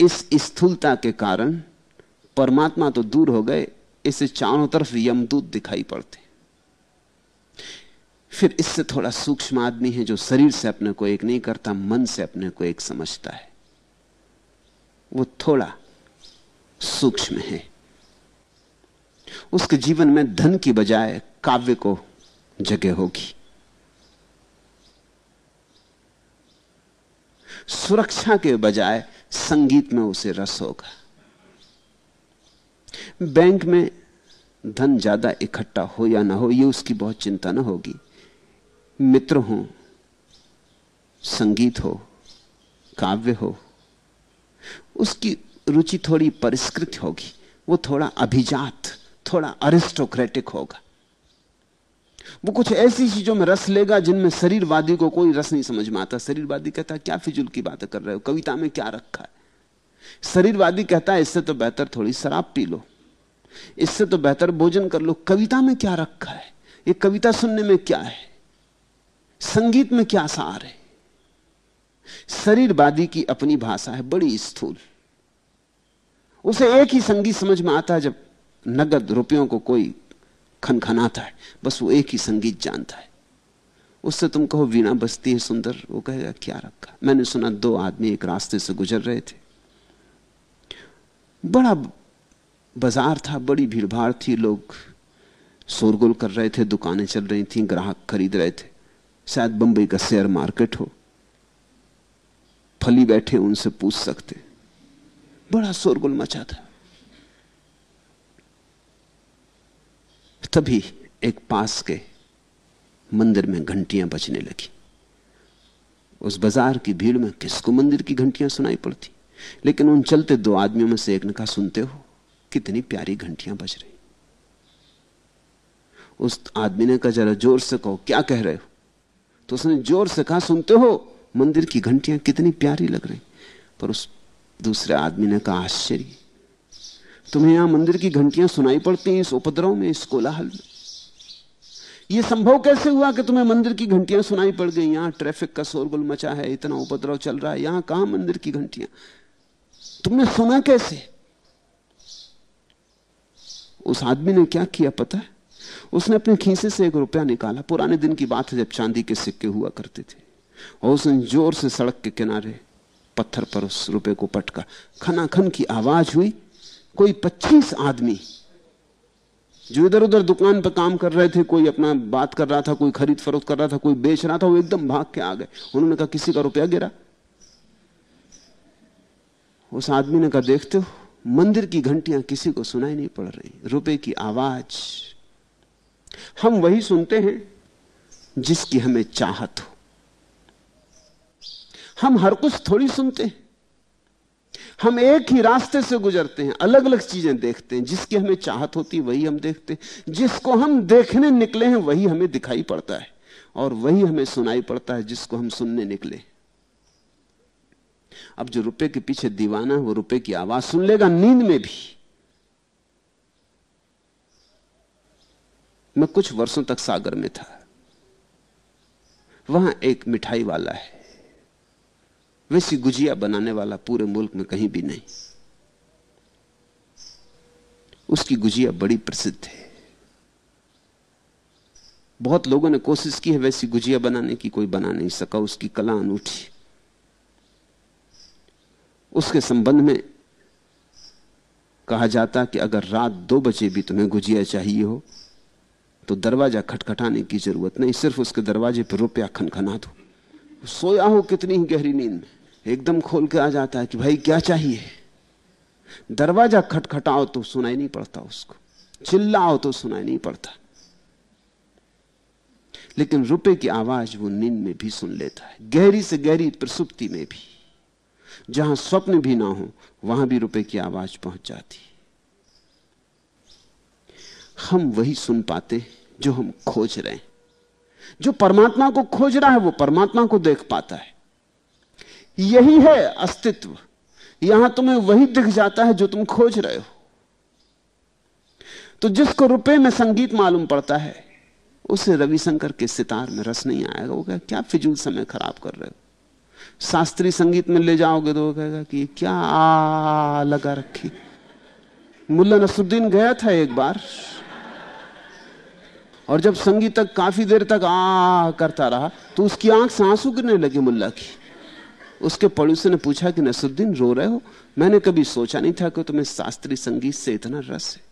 इस स्थूलता के कारण परमात्मा तो दूर हो गए, इसे चारों तरफ़ यमदूत दिखाई पड़ते। फिर इससे थोड़ा सूक्ष्म आदमी है जो शरीर से अपने को एक नहीं करता, मन से अपने को एक समझता है। वो थोड़ा सूक्ष्म है। उसके जीवन में धन की बजाय काव्य को जगह होगी। सुरक्षा के बजाय संगीत में उसे रस होगा। बैंक में धन ज़्यादा इकट्ठा हो या ना हो, ये उसकी बहुत चिंता ना होगी। मित्र हो, संगीत हो, काव्य हो, उसकी रुचि थोड़ी परिष्कृत होगी, वो थोड़ा अभिजात। थोड़ा अरिस्टोक्रेटिक होगा। वो कुछ ऐसी चीज़ों में रस लेगा जिनमें शरीरवादी को कोई रस नहीं समझ में आता। शरीरवादी कहता है, क्या फिजुल की बातें कर रहे हो? कविता में क्या रखा है? शरीरवादी कहता है, इससे तो बेहतर थोड़ी शराब पी लो। इससे तो बेहतर भोजन कर लो। कविता में क्या रखा है? ये कविता सुनने में क्या है? संगीत में क्या सार है? शरीरवादी की अपनी भाषा है, बड़ी स्थूल। उसे एक ही संगीत समझ में आता है जब नगद रुपयों को कोई खनखनाता है, बस वो एक ही संगीत जानता है। उससे तुम कहो, वीणा बजती है सुंदर, वो कहेगा, क्या रखा? मैंने सुना, दो आदमी एक रास्ते से गुजर रहे थे। बड़ा बाज़ार था, बड़ी भीड़भाड़ थी, लोग शोरगुल कर रहे थे, दुकानें चल रही थी, ग्राहक खरीद रहे थे। शायद बंबई का शेयर मार्केट हो। फली बैठे उनसे पूछ सकते। बड़ा शोरगुल मचा था। तभी एक पास के मंदिर में घंटियाँ बजने लगी। उस बाज़ार की भीड़ में किसको मंदिर की घंटियाँ सुनाई पड़ती? लेकिन उन चलते दो आदमियों में से एक ने कहा, सुनते हो, कितनी प्यारी घंटियाँ बज रही उस आदमी ने कहा, जरा ज़ोर से कहो, क्या कह रहे हो? तो उसने ज़ोर से कहा, सुनते हो, मंदिर की घंटियाँ कितनी प्यारी लग रही पर उस दूसरे आदमी ने कहा, आश्चर्य तुम्हें यहाँ मंदिर की घंटियाँ सुनाई पड़ती हैं इस उपद्रव में, इस कोलाहल में। यह संभव कैसे हुआ कि तुम्हें मंदिर की घंटियाँ सुनाई पड़ गई? यहाँ ट्रैफ़िक का शोरगुल मचा है, इतना उपद्रव चल रहा है, यहाँ कहाँ मंदिर की घंटियाँ? तुमने सुना कैसे? उस आदमी ने क्या किया पता है? उसने अपने खीसे से एक रुपया निकाला। पुराने दिन की बात है जब चांदी के सिक्के हुआ करते थे। और उसने ज़ोर से सड़क के किनारे पत्थर पर उस रुपए को पटका। खनाखन की आवाज़ हुई कोई पच्चीस आदमी जो इधर उधर दुकान पर काम कर रहे थे, कोई अपना बात कर रहा था, कोई खरीद फरोख्त कर रहा था, कोई बेच रहा था, वो एकदम भाग के आ गए। उन्होंने कहा, किसी का रुपया गिरा? उस आदमी ने कहा, देखते हो, मंदिर की घंटियाँ किसी को सुनाई नहीं पड़ रही, रुपए की आवाज़। हम वही सुनते हैं जिसकी हमें चाहत हो। हम हर कुछ थोड़ी सुनते हैं। हम एक ही रास्ते से गुजरते हैं अलग अलग चीज़ें देखते हैं, जिसकी हमें चाहत होती वही हम देखते हैं, जिसको हम देखने निकले हैं वही हमें दिखाई पड़ता है, और वही हमें सुनाई पड़ता है जिसको हम सुनने निकले। अब जो रुपए के पीछे दीवाना है, वो रुपए की आवाज़ सुन लेगा, नींद में भी। मैं कुछ वर्षों तक सागर में था। वहाँ एक मिठाई वाला है। वैसी गुजिया बनाने वाला पूरे मुल्क में कहीं भी नहीं। उसकी गुजिया बड़ी प्रसिद्ध है। बहुत लोगों ने कोशिश की है वैसी गुजिया बनाने की, कोई बना नहीं सका, उसकी कला अनूठी उसके संबंध में कहा जाता कि अगर रात दो बजे भी तुम्हें गुजिया चाहिए हो तो दरवाज़ा खटखटाने की ज़रूरत नहीं, सिर्फ़ उसके दरवाजे पर रुपया खनखना दो। सोया हो कितनी ही गहरी नींद में। एकदम खोल के आ जाता है कि भाई क्या चाहिए? दरवाज़ा खटखटाओ तो सुनाई नहीं पड़ता उसको। चिल्लाओ तो सुनाई नहीं पड़ता। लेकिन रुपए की आवाज़ वो नींद में भी सुन लेता है। गहरी से गहरी प्रसुप्ति में भी। जहाँ स्वप्न भी ना हो, वहाँ भी रुपए की आवाज़ पहुँच जाती हम वही सुन पाते जो हम खोज रहे हैं। जो परमात्मा को खोज रहा है, वो परमात्मा को देख पाता है। यही है अस्तित्व। यहाँ तुम्हें वही दिख जाता है जो तुम खोज रहे हो। तो जिसको रुपए में संगीत मालूम पड़ता है, उसे रविशंकर के सितार में रस नहीं आएगा। वो कहेगा, क्या फिजूल समय खराब कर रहे हो? शास्त्रीय संगीत में ले जाओगे तो वो कहेगा कि क्या आ लगा रखी। मुल्ला नसुद्दीन गया था एक बार, और जब संगीत तक काफ़ी देर तक आ करता रहा तो उसकी आँख से आँसू गिरने लगे मुल्ला की। उसके पड़ोसी ने पूछा कि नसुद्दीन रो रहे हो? मैंने कभी सोचा नहीं था कि तुम्हें शास्त्रीय संगीत से इतना रस है।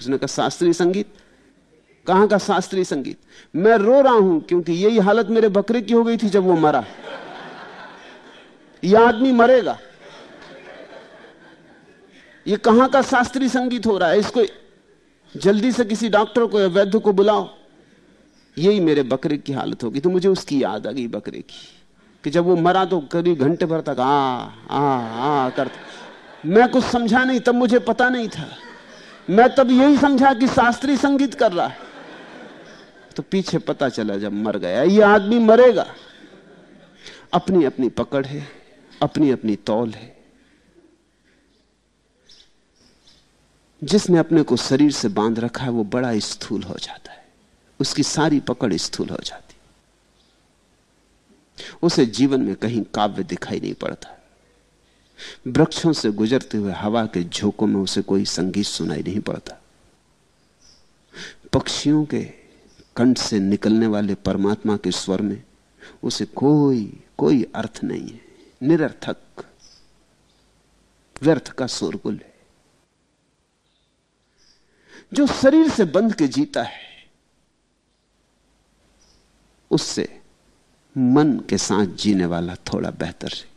उसने कहा, शास्त्रीय संगीत? कहाँ का शास्त्रीय संगीत? मैं रो रहा हूँ क्योंकि यही हालत मेरे बकरे की हो गई थी जब वो मरा। यह आदमी मरेगा। ये कहाँ का शास्त्रीय संगीत हो रहा है? इसको जल्दी से किसी डॉक्टर को या वैद्य को बुलाओ। यही मेरे बकरे की हालत होगी। तो मुझे उसकी याद आ गई, बकरे की। कि जब वो मरा तो करीब घंटे भर तक, आ आ आ करता। मैं कुछ समझा नहीं, तब मुझे पता नहीं था। मैं तब यही समझा कि शास्त्रीय संगीत कर रहा है। तो पीछे पता चला जब मर गया, ये आदमी मरेगा। अपनी अपनी पकड़ है अपनी अपनी तौल है। जिसने अपने को शरीर से बाँध रखा है, वो बड़ा स्थूल हो जाता है। उसकी सारी पकड़ स्थूल हो जाती उसे जीवन में कहीं काव्य दिखाई नहीं पड़ता। वृक्षों से गुजरते हुए हवा के झोंकों में उसे कोई संगीत सुनाई नहीं पड़ता। पक्षियों के कंठ से निकलने वाले परमात्मा के स्वर में उसे कोई कोई अर्थ नहीं है। निरर्थक, व्यर्थ का शोरगुल है। जो शरीर से बंध के जीता है, उससे मन के साथ जीने वाला थोड़ा बेहतर है।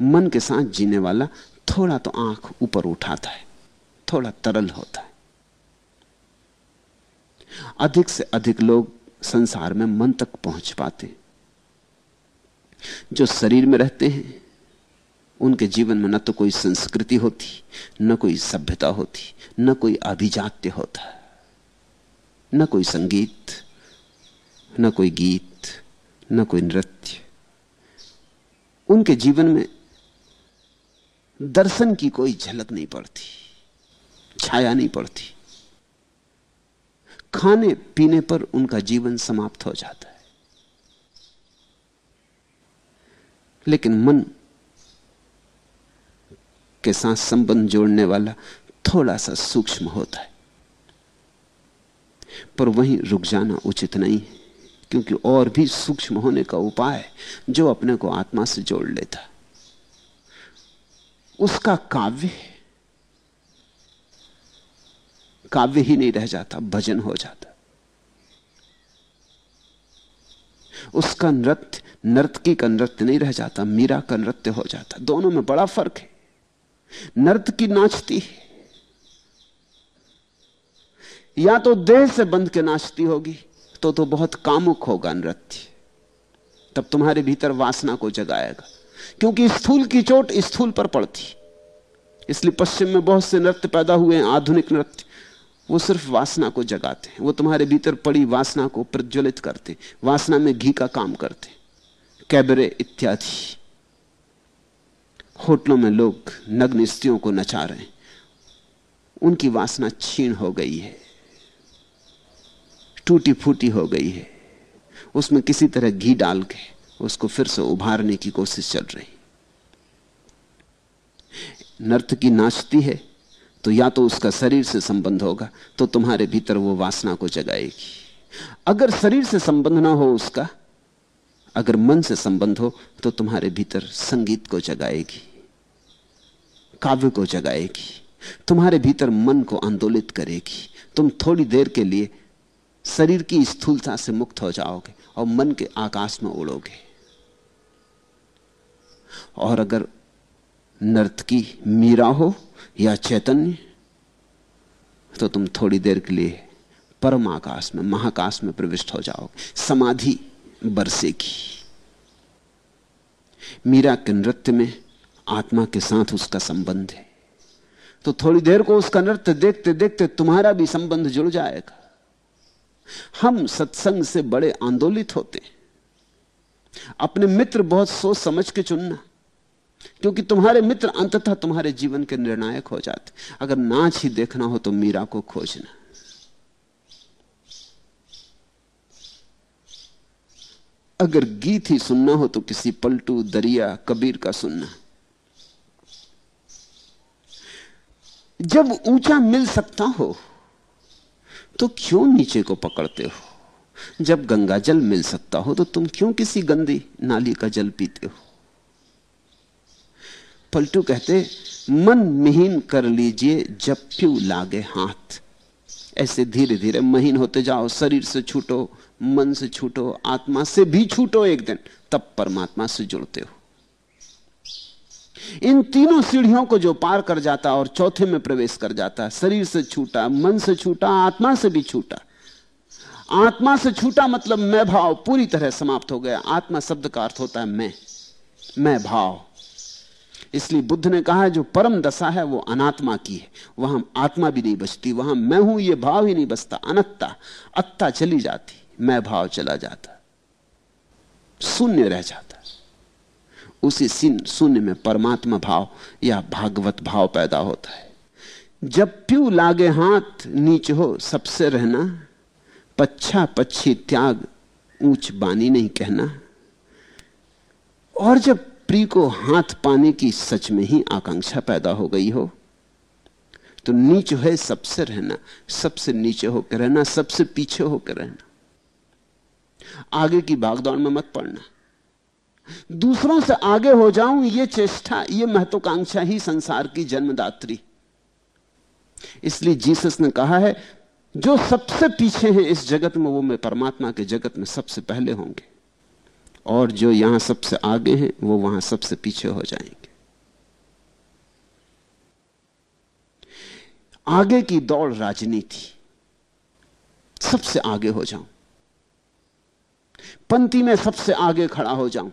मन के साथ जीने वाला थोड़ा तो आँख ऊपर उठाता है, थोड़ा तरल होता है। अधिक से अधिक लोग संसार में मन तक पहुँच पाते जो शरीर में रहते हैं, उनके जीवन में न तो कोई संस्कृति होती, न कोई सभ्यता होती, न कोई अभिजात्य होता, न कोई संगीत न कोई गीत, न कोई नृत्य। उनके जीवन में दर्शन की कोई झलक नहीं पड़ती, छाया नहीं पड़ती। खाने, पीने पर उनका जीवन समाप्त हो जाता है। लेकिन मन के साथ संबंध जोड़ने वाला थोड़ा सा सूक्ष्म होता है, पर वहीं रुक जाना उचित नहीं है। क्योंकि और भी सूक्ष्म होने का उपाय जो अपने को आत्मा से जोड़ लेता उसका काव्य काव्य ही नहीं रह जाता, भजन हो जाता। उसका नृत्य, नर्तकी का नृत्य नहीं रह जाता, मीरा का नृत्य हो जाता। दोनों में बड़ा फ़र्क है। नर्त की नाचती है। या तो देह से बंध के नाचती होगी तो तो बहुत कामुक होगा नृत्य। तब तुम्हारे भीतर वासना को जगाएगा। क्योंकि स्थूल की चोट स्थूल पर पड़ती। इसलिए पश्चिम में बहुत से नृत्य पैदा हुए हैं, आधुनिक नृत्य। वो सिर्फ़ वासना को जगाते हैं। वो तुम्हारे भीतर पड़ी वासना को प्रज्वलित करते वासना में घी का काम करते कैबरे इत्यादि। होटलों में लोग नग्न स्त्रियों को नचा रहे हैं। उनकी वासना छीण हो गई है। टूटी फूटी हो गई है। उसमें किसी तरह घी डाल के उसको फिर से उभारने की कोशिश चल रही। नर्तकी नाचती है तो या तो उसका शरीर से संबंध होगा तो तुम्हारे भीतर वो वासना को जगाएगी। अगर शरीर से संबंध ना हो उसका, अगर मन से संबंध हो तो तुम्हारे भीतर संगीत को जगाएगी, काव्य को जगाएगी। तुम्हारे भीतर मन को आंदोलित करेगी। तुम थोड़ी देर के लिए शरीर की स्थूलता से मुक्त हो जाओगे और मन के आकाश में उड़ोगे। और अगर नर्तकी मीरा हो या चैतन्य तो तुम थोड़ी देर के लिए परम आकाश में, महाकाश में प्रविष्ट हो जाओगे। समाधि बरसेगी। मीरा के नृत्य में आत्मा के साथ उसका संबंध है। तो थोड़ी देर को उसका नृत्य देखते देखते तुम्हारा भी संबंध जुड़ जाएगा। हम सत्संग से बड़े आंदोलित होते अपने मित्र बहुत सोच समझ के चुनना, क्योंकि तुम्हारे मित्र अंततः तुम्हारे जीवन के निर्णायक हो जाते अगर नाच ही देखना हो तो मीरा को खोजना। अगर गीत ही सुनना हो तो किसी पलटू, दरिया, कबीर का सुनना। जब ऊँचा मिल सकता हो तो क्यों नीचे को पकड़ते हो? जब गंगा जल मिल सकता हो तो तुम क्यों किसी गंदी नाली का जल पीते हो? पलटू कहते, मन मिहीन कर लीजिए जब प्यू लागे हाथ। ऐसे धीरे धीरे महीन होते जाओ, शरीर से छूटो, मन से छूटो, आत्मा से भी छूटो एक दिन, तब परमात्मा से जुड़ते हो। इन तीनों सीढ़ियों को जो पार कर जाता और चौथे में प्रवेश कर जाता, शरीर से छूटा, मन से छूटा, आत्मा से भी छूटा। आत्मा से छूटा मतलब मैं भाव पूरी तरह समाप्त हो गया। आत्मा शब्द का अर्थ होता है मैं। मैं भाव। इसलिए बुद्ध ने कहा जो परम दशा है, वो अनात्मा की है। वहाँ आत्मा भी नहीं बचती, वहाँ मैं हूँ, ये भाव ही नहीं बचता। अनत्ता, अत्ता चली जाती, मैं भाव चला जाता। शून्य रह जाता। उसी सीन शून्य में परमात्मा भाव या भागवत भाव पैदा होता है। जब प्यू लागे हाथ नीच हो सबसे रहना, पच्छा पच्छी त्याग ऊंच बानी नहीं कहना। और जब प्री को हाथ पाने की सच में ही आकांक्षा पैदा हो गई हो तो नीच है सबसे रहना, सबसे नीचे होकर रहना, सबसे पीछे होकर रहना। आगे की भागदौड़ में मत पड़ना। दूसरों से आगे हो जाऊँ, ये चेष्टा, ये महत्वाकांक्षा ही संसार की जन्मदात्री। इसलिए जीसस ने कहा है, जो सबसे पीछे हैं इस जगत में, वो मैं परमात्मा के जगत में सबसे पहले होंगे। और जो यहाँ सबसे आगे हैं, वो वहाँ सबसे पीछे हो जाएँगे। आगे की दौड़ राजनीति, सबसे आगे हो जाऊँ। पंक्ति में सबसे आगे खड़ा हो जाऊँ।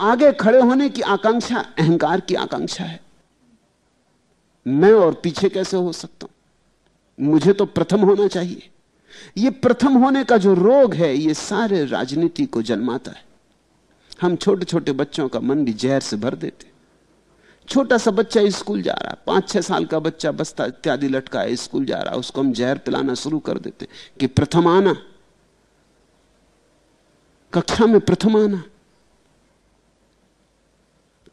आगे खड़े होने की आकांक्षा, अहंकार की आकांक्षा है। मैं और पीछे कैसे हो सकता हूँ? मुझे तो प्रथम होना चाहिए। यह प्रथम होने का जो रोग है यह सारे राजनीति को जन्माता है। हम छोटे छोटे बच्चों का मन भी जहर से भर देते छोटा सा बच्चा स्कूल जा रहा है पाँच छह साल का बच्चा बस्ता इत्यादि लटका है, स्कूल जा रहा है उसको हम जहर पिलाना शुरू कर देते कि प्रथम आना। कक्षा में प्रथम आना।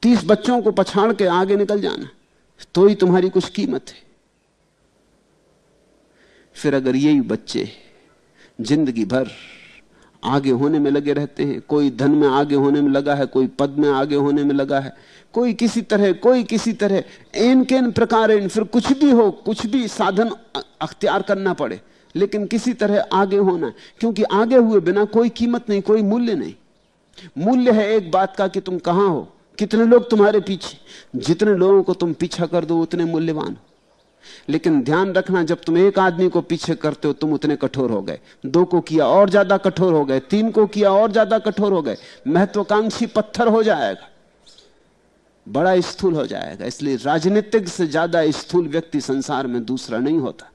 तीस बच्चों को पछाड़ के आगे निकल जाना तो ही तुम्हारी कुछ कीमत है। फिर अगर यही बच्चे ज़िंदगी भर आगे होने में लगे रहते हैं, कोई धन में आगे होने में लगा है, कोई पद में आगे होने में लगा है, कोई किसी तरह, कोई किसी तरह, एन केन प्रकार फिर कुछ भी हो, कुछ भी साधन अख्तियार करना पड़े, लेकिन किसी तरह आगे होना, क्योंकि आगे हुए बिना कोई कीमत नहीं, कोई मूल्य नहीं। मूल्य है एक बात का कि तुम कहाँ हो? कितने लोग तुम्हारे पीछे? जितने लोगों को तुम पीछा कर दो, उतने मूल्यवान हो। लेकिन ध्यान रखना, जब तुम एक आदमी को पीछे करते हो, तुम उतने कठोर हो गए। दो को किया और ज़्यादा कठोर हो गए, तीन को किया और ज़्यादा कठोर हो गए। महत्वाकांक्षी पत्थर हो जाएगा। बड़ा स्थूल हो जाएगा। इसलिए राजनीतिक से ज़्यादा स्थूल व्यक्ति संसार में दूसरा नहीं होता।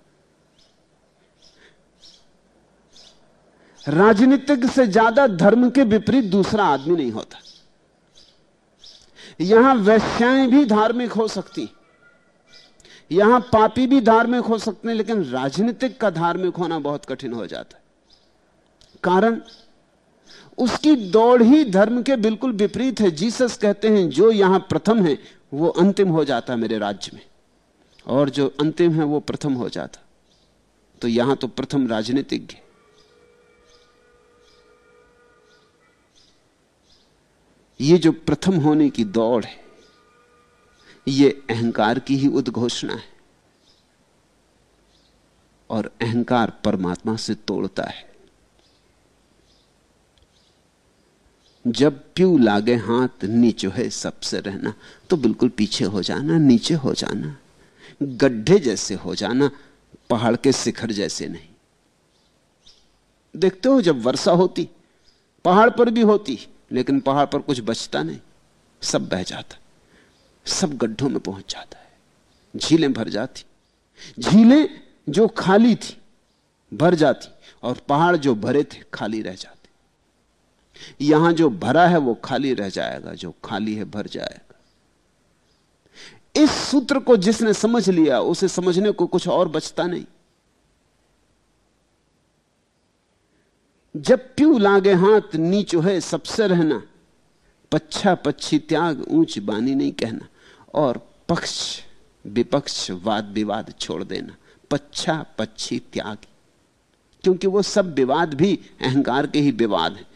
राजनीतिक से ज़्यादा धर्म के विपरीत दूसरा आदमी नहीं होता। यहाँ वैश्याएँ भी धार्मिक हो सकती। यहाँ पापी भी धार्मिक हो सकते हैं, लेकिन राजनीतिक का धार्मिक होना बहुत कठिन हो जाता है। कारण, उसकी दौड़ ही धर्म के बिल्कुल विपरीत है। जीसस कहते हैं, जो यहाँ प्रथम है, वो अंतिम हो जाता मेरे राज्य में। और जो अंतिम है, वो प्रथम हो जाता। तो यहाँ तो प्रथम राजनीतिज्ञ ये जो प्रथम होने की दौड़ है, ये अहंकार की ही उद्घोषणा है। और अहंकार परमात्मा से तोड़ता है। जब प्यू लागे हाथ, नीचे है सबसे रहना तो बिल्कुल पीछे हो जाना, नीचे हो जाना। गड्ढे जैसे हो जाना, पहाड़ के शिखर जैसे नहीं। देखते हो जब वर्षा होती, पहाड़ पर भी होती लेकिन पहाड़ पर कुछ बचता नहीं। सब बह जाता। सब गड्ढों में पहुँच जाता है। झीलें भर जाती। झीलें जो खाली थी, भर जाती और पहाड़ जो भरे थे, खाली रह जाते। यहाँ जो भरा है, वो खाली रह जाएगा। जो खाली है, भर जाएगा। इस सूत्र को जिसने समझ लिया, उसे समझने को कुछ और बचता नहीं। जब प्यू लागे हाथ, नीचो है सबसे रहना पच्छा पच्छी त्याग, ऊंच बानी नहीं कहना। और पक्ष, विपक्ष, वाद विवाद छोड़ देना। पच्छा पच्छी त्याग। क्योंकि वो सब विवाद भी अहंकार के ही विवाद है।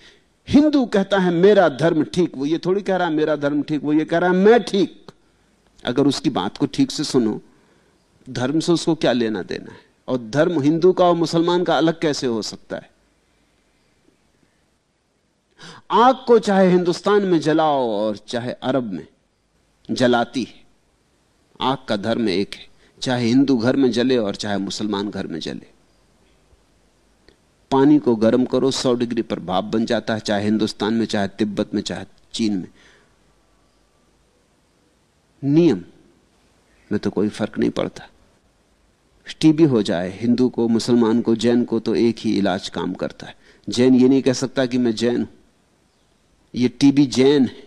हिंदू कहता है, मेरा धर्म ठीक। वो ये थोड़ी कह रहा है मेरा धर्म ठीक। वो ये कह रहा है मैं ठीक। अगर उसकी बात को ठीक से सुनो, धर्म से उसको क्या लेना देना है? और धर्म हिंदू का और मुसलमान का अलग कैसे हो सकता है? आग को चाहे हिंदुस्तान में जलाओ और चाहे अरब में जलाती है। आग का धर्म एक है। चाहे हिंदू घर में जले और चाहे मुसलमान घर में जले। पानी को गर्म करो, सौ डिग्री पर भाप बन जाता है, चाहे हिंदुस्तान में, चाहे तिब्बत में, चाहे चीन में। नियम में तो कोई फ़र्क नहीं पड़ता। टीबी हो जाए, हिंदू को, मुसलमान को, जैन को तो एक ही इलाज काम करता है। जैन ये नहीं कह सकता कि मैं जैन हूँ। ये टीबी जैन है।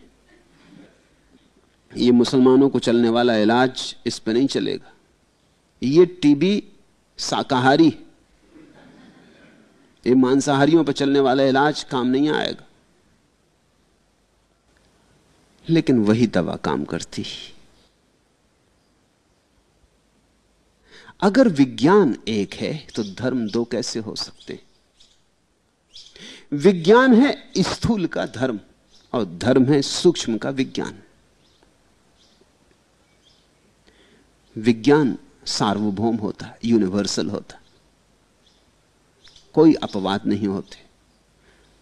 ये मुसलमानों को चलने वाला इलाज इस पर नहीं चलेगा। ये टीबी शाकाहारी ये मांसाहारियों पर चलने वाला इलाज काम नहीं आएगा। लेकिन वही दवा काम करती अगर विज्ञान एक है तो धर्म दो कैसे हो सकते विज्ञान है स्थूल का धर्म। और धर्म है सूक्ष्म का विज्ञान। विज्ञान सार्वभौम होता यूनिवर्सल होता कोई अपवाद नहीं होते।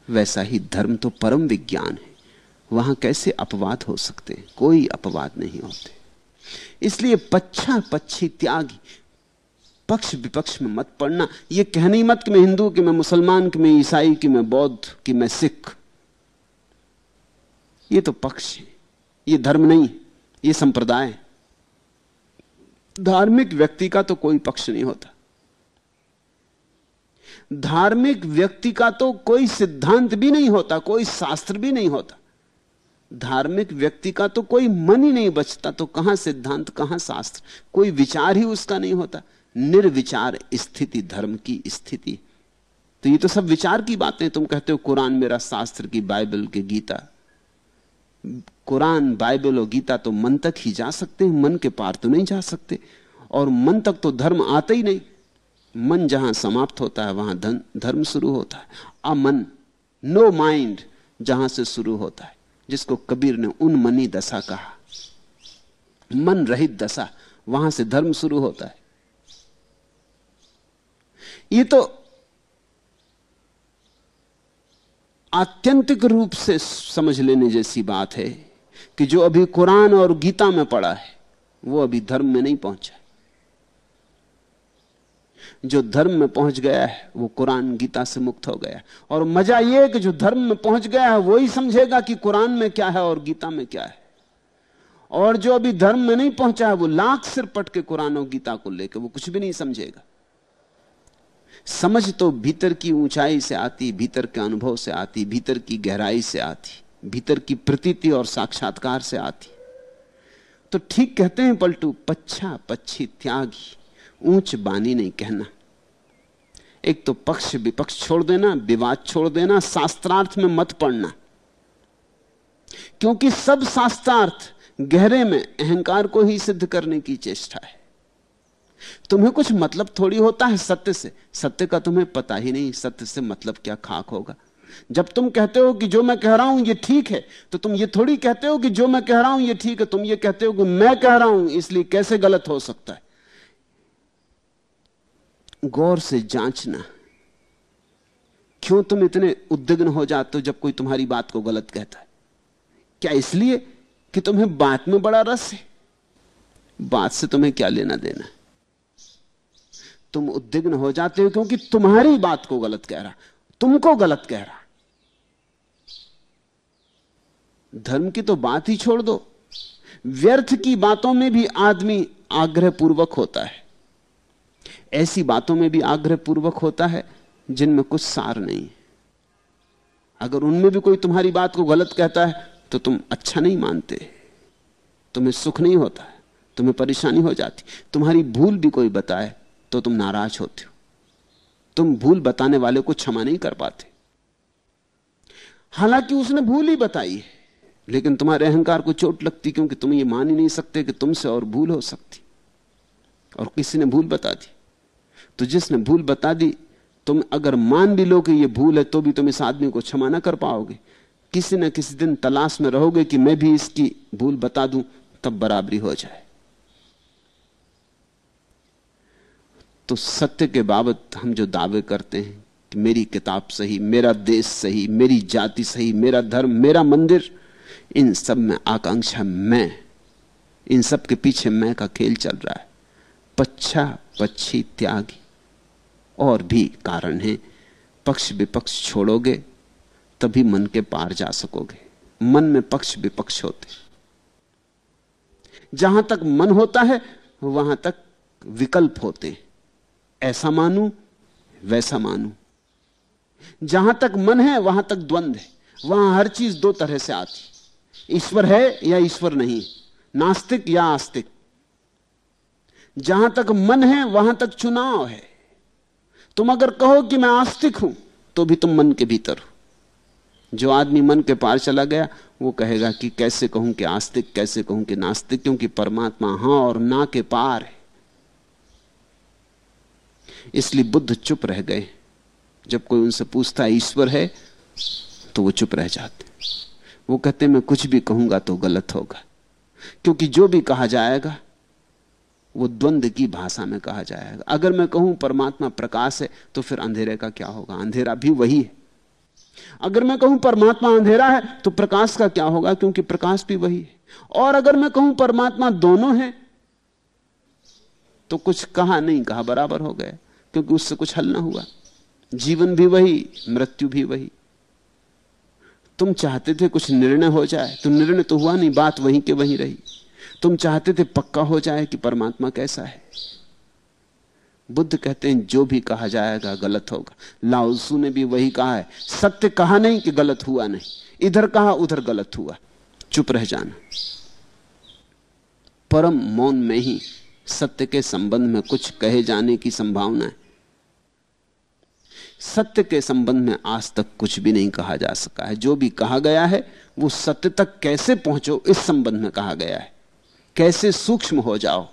वैसा ही धर्म तो परम विज्ञान है। वहाँ कैसे अपवाद हो सकते हैं? कोई अपवाद नहीं होते। इसलिए पच्छा पच्छी त्यागी, पक्ष विपक्ष में मत पड़ना। यह कहनी मत कि मैं हिंदू, कि मैं मुसलमान, कि मैं ईसाई, कि मैं बौद्ध, कि मैं सिख। ये तो पक्ष है, ये धर्म नहीं ये संप्रदाय है। धार्मिक व्यक्ति का तो कोई पक्ष नहीं होता। धार्मिक व्यक्ति का तो कोई सिद्धांत भी नहीं होता, कोई शास्त्र भी नहीं होता। धार्मिक व्यक्ति का तो कोई मन ही नहीं बचता तो कहाँ सिद्धांत, कहाँ शास्त्र? कोई विचार ही उसका नहीं होता। निर्विचार स्थिति, धर्म की स्थिति। तो ये तो सब विचार की बातें, तुम कहते हो कुरान मेरा शास्त्र की, बाइबल की गीता। कुरान, बाइबल और गीता तो मन तक ही जा सकते हैं, मन के पार तो नहीं जा सकते। और मन तक तो धर्म आते ही नहीं। मन जहाँ समाप्त होता है, वहाँ धन, धर्म शुरू होता है। अमन नो माइंड जहाँ से शुरू होता है, जिसको कबीर ने उन मनी दशा कहा। मन रहित दशा, वहाँ से धर्म शुरू होता है। ये तो आत्यंतिक रूप से समझ लेने जैसी बात है कि जो अभी कुरान और गीता में पड़ा है, वो अभी धर्म में नहीं पहुँचा जो धर्म में पहुँच गया है, वो कुरान गीता से मुक्त हो गया और मज़ा यह कि जो धर्म में पहुँच गया है वो ही समझेगा कि कुरान में क्या है और गीता में क्या है। और जो अभी धर्म में नहीं पहुँचा है, वो लाख सिर पट के कुरान और गीता को लेकर वो कुछ भी नहीं समझेगा। समझ तो भीतर की ऊंचाई से आती, भीतर के अनुभव से आती, भीतर की गहराई से आती, भीतर की प्रतीति और साक्षात्कार से आती। तो ठीक कहते हैं पलटू, पच्छा, पच्छी, त्यागी, ऊंच बानी नहीं कहना। एक तो पक्ष विपक्ष छोड़ देना, विवाद छोड़ देना, शास्त्रार्थ में मत पड़ना। क्योंकि सब शास्त्रार्थ गहरे में, अहंकार को ही सिद्ध करने की चेष्टा है। तुम्हें कुछ मतलब थोड़ी होता है सत्य से? सत्य का तुम्हें पता ही नहीं, सत्य से मतलब क्या खाक होगा? जब तुम कहते हो कि जो मैं कह रहा हूँ ये ठीक है तो तुम ये थोड़ी कहते हो कि जो मैं कह रहा हूँ ये ठीक है, तुम ये कहते हो कि मैं कह रहा हूँ, इसलिए कैसे गलत हो सकता है? गौर से जांचना। क्यों तुम इतने उद्विग्न हो जाते हो जब कोई तुम्हारी बात को गलत कहता है? क्या इसलिए कि तुम्हें बात में बड़ा रस है? बात से तुम्हें क्या लेना देना तुम उद्विग्न हो जाते हो क्योंकि तुम्हारी बात को गलत कह रहा, तुमको गलत कह रहा। धर्म की तो बात ही छोड़ दो। व्यर्थ की बातों में भी आदमी आग्रह पूर्वक होता है। ऐसी बातों में भी आग्रह पूर्वक होता है जिनमें कुछ सार नहीं है। अगर उनमें भी कोई तुम्हारी बात को गलत कहता है तो तुम अच्छा नहीं मानते। तुम्हें सुख नहीं होता, तुम्हें परेशानी हो जाती। तुम्हारी भूल भी कोई बताए तो तुम नाराज़ होते हो। तुम भूल बताने वाले को क्षमा नहीं कर पाते। हालाँकि उसने भूल ही बताई है, लेकिन तुम्हारे अहंकार को चोट लगती क्योंकि तुम ये मान ही नहीं सकते कि तुमसे और भूल हो सकती। और किसी ने भूल बता दी। तो जिसने भूल बता दी, तुम अगर मान भी लो कि ये भूल है तो भी तुम इस आदमी को क्षमा ना कर पाओगे। किसी न किसी दिन तलाश में रहोगे कि मैं भी इसकी भूल बता दूँ, तब बराबरी हो जाए। तो सत्य के बाबत हम जो दावे करते हैं कि मेरी किताब सही, मेरा देश सही, मेरी जाति सही, मेरा धर्म, मेरा मंदिर, इन सब में आकांक्षा मैं, इन सब के पीछे मैं का खेल चल रहा है। पच्छा पच्छी त्यागी और भी कारण है। पक्ष विपक्ष छोड़ोगे, तभी मन के पार जा सकोगे। मन में पक्ष विपक्ष होते। जहाँ तक मन होता है, वहाँ तक विकल्प होते ऐसा मानू, वैसा मानू। जहाँ तक मन है, वहाँ तक द्वंद है। वहाँ हर चीज़ दो तरह से आती ईश्वर है या ईश्वर नहीं, नास्तिक या आस्तिक। जहाँ तक मन है, वहाँ तक चुनाव है। तुम अगर कहो कि मैं आस्तिक हूँ तो भी तुम मन के भीतर हो। जो आदमी मन के पार चला गया, वो कहेगा कि कैसे कहूँ कि आस्तिक, कैसे कहूँ कि नास्तिक, क्योंकि परमात्मा हाँ और ना के पार है। इसलिए बुद्ध चुप रह गए। जब कोई उनसे पूछता ईश्वर है? तो वो चुप रह जाते। वो कहते, मैं कुछ भी कहूँगा तो गलत होगा। क्योंकि जो भी कहा जाएगा, वो द्वंद की भाषा में कहा जाएगा। अगर मैं कहूँ, परमात्मा प्रकाश है तो फिर अंधेरे का क्या होगा? अंधेरा भी वही है। अगर मैं कहूँ, परमात्मा अंधेरा है तो प्रकाश का क्या होगा? क्योंकि प्रकाश भी वही है। और अगर मैं कहूँ, परमात्मा दोनों है तो कुछ कहा नहीं, कहा बराबर हो गया। क्योंकि उससे कुछ हल ना हुआ। जीवन भी वही, मृत्यु भी वही। तुम चाहते थे कुछ निर्णय हो जाए तो निर्णय तो हुआ नहीं, बात वहीं के वहीं रही। तुम चाहते थे पक्का हो जाए कि परमात्मा कैसा है। बुद्ध कहते हैं, जो भी कहा जाएगा गलत होगा। लाउसू ने भी वही कहा है, सत्य कहा नहीं कि गलत हुआ नहीं। इधर कहा, उधर गलत हुआ। चुप रह जाना। परम मौन में ही सत्य के संबंध में कुछ कहे जाने की संभावना है। सत्य के संबंध में आज तक कुछ भी नहीं कहा जा सका है। जो भी कहा गया है, वो सत्य तक कैसे पहुंचो, इस संबंध में कहा गया है। कैसे सूक्ष्म हो जाओ,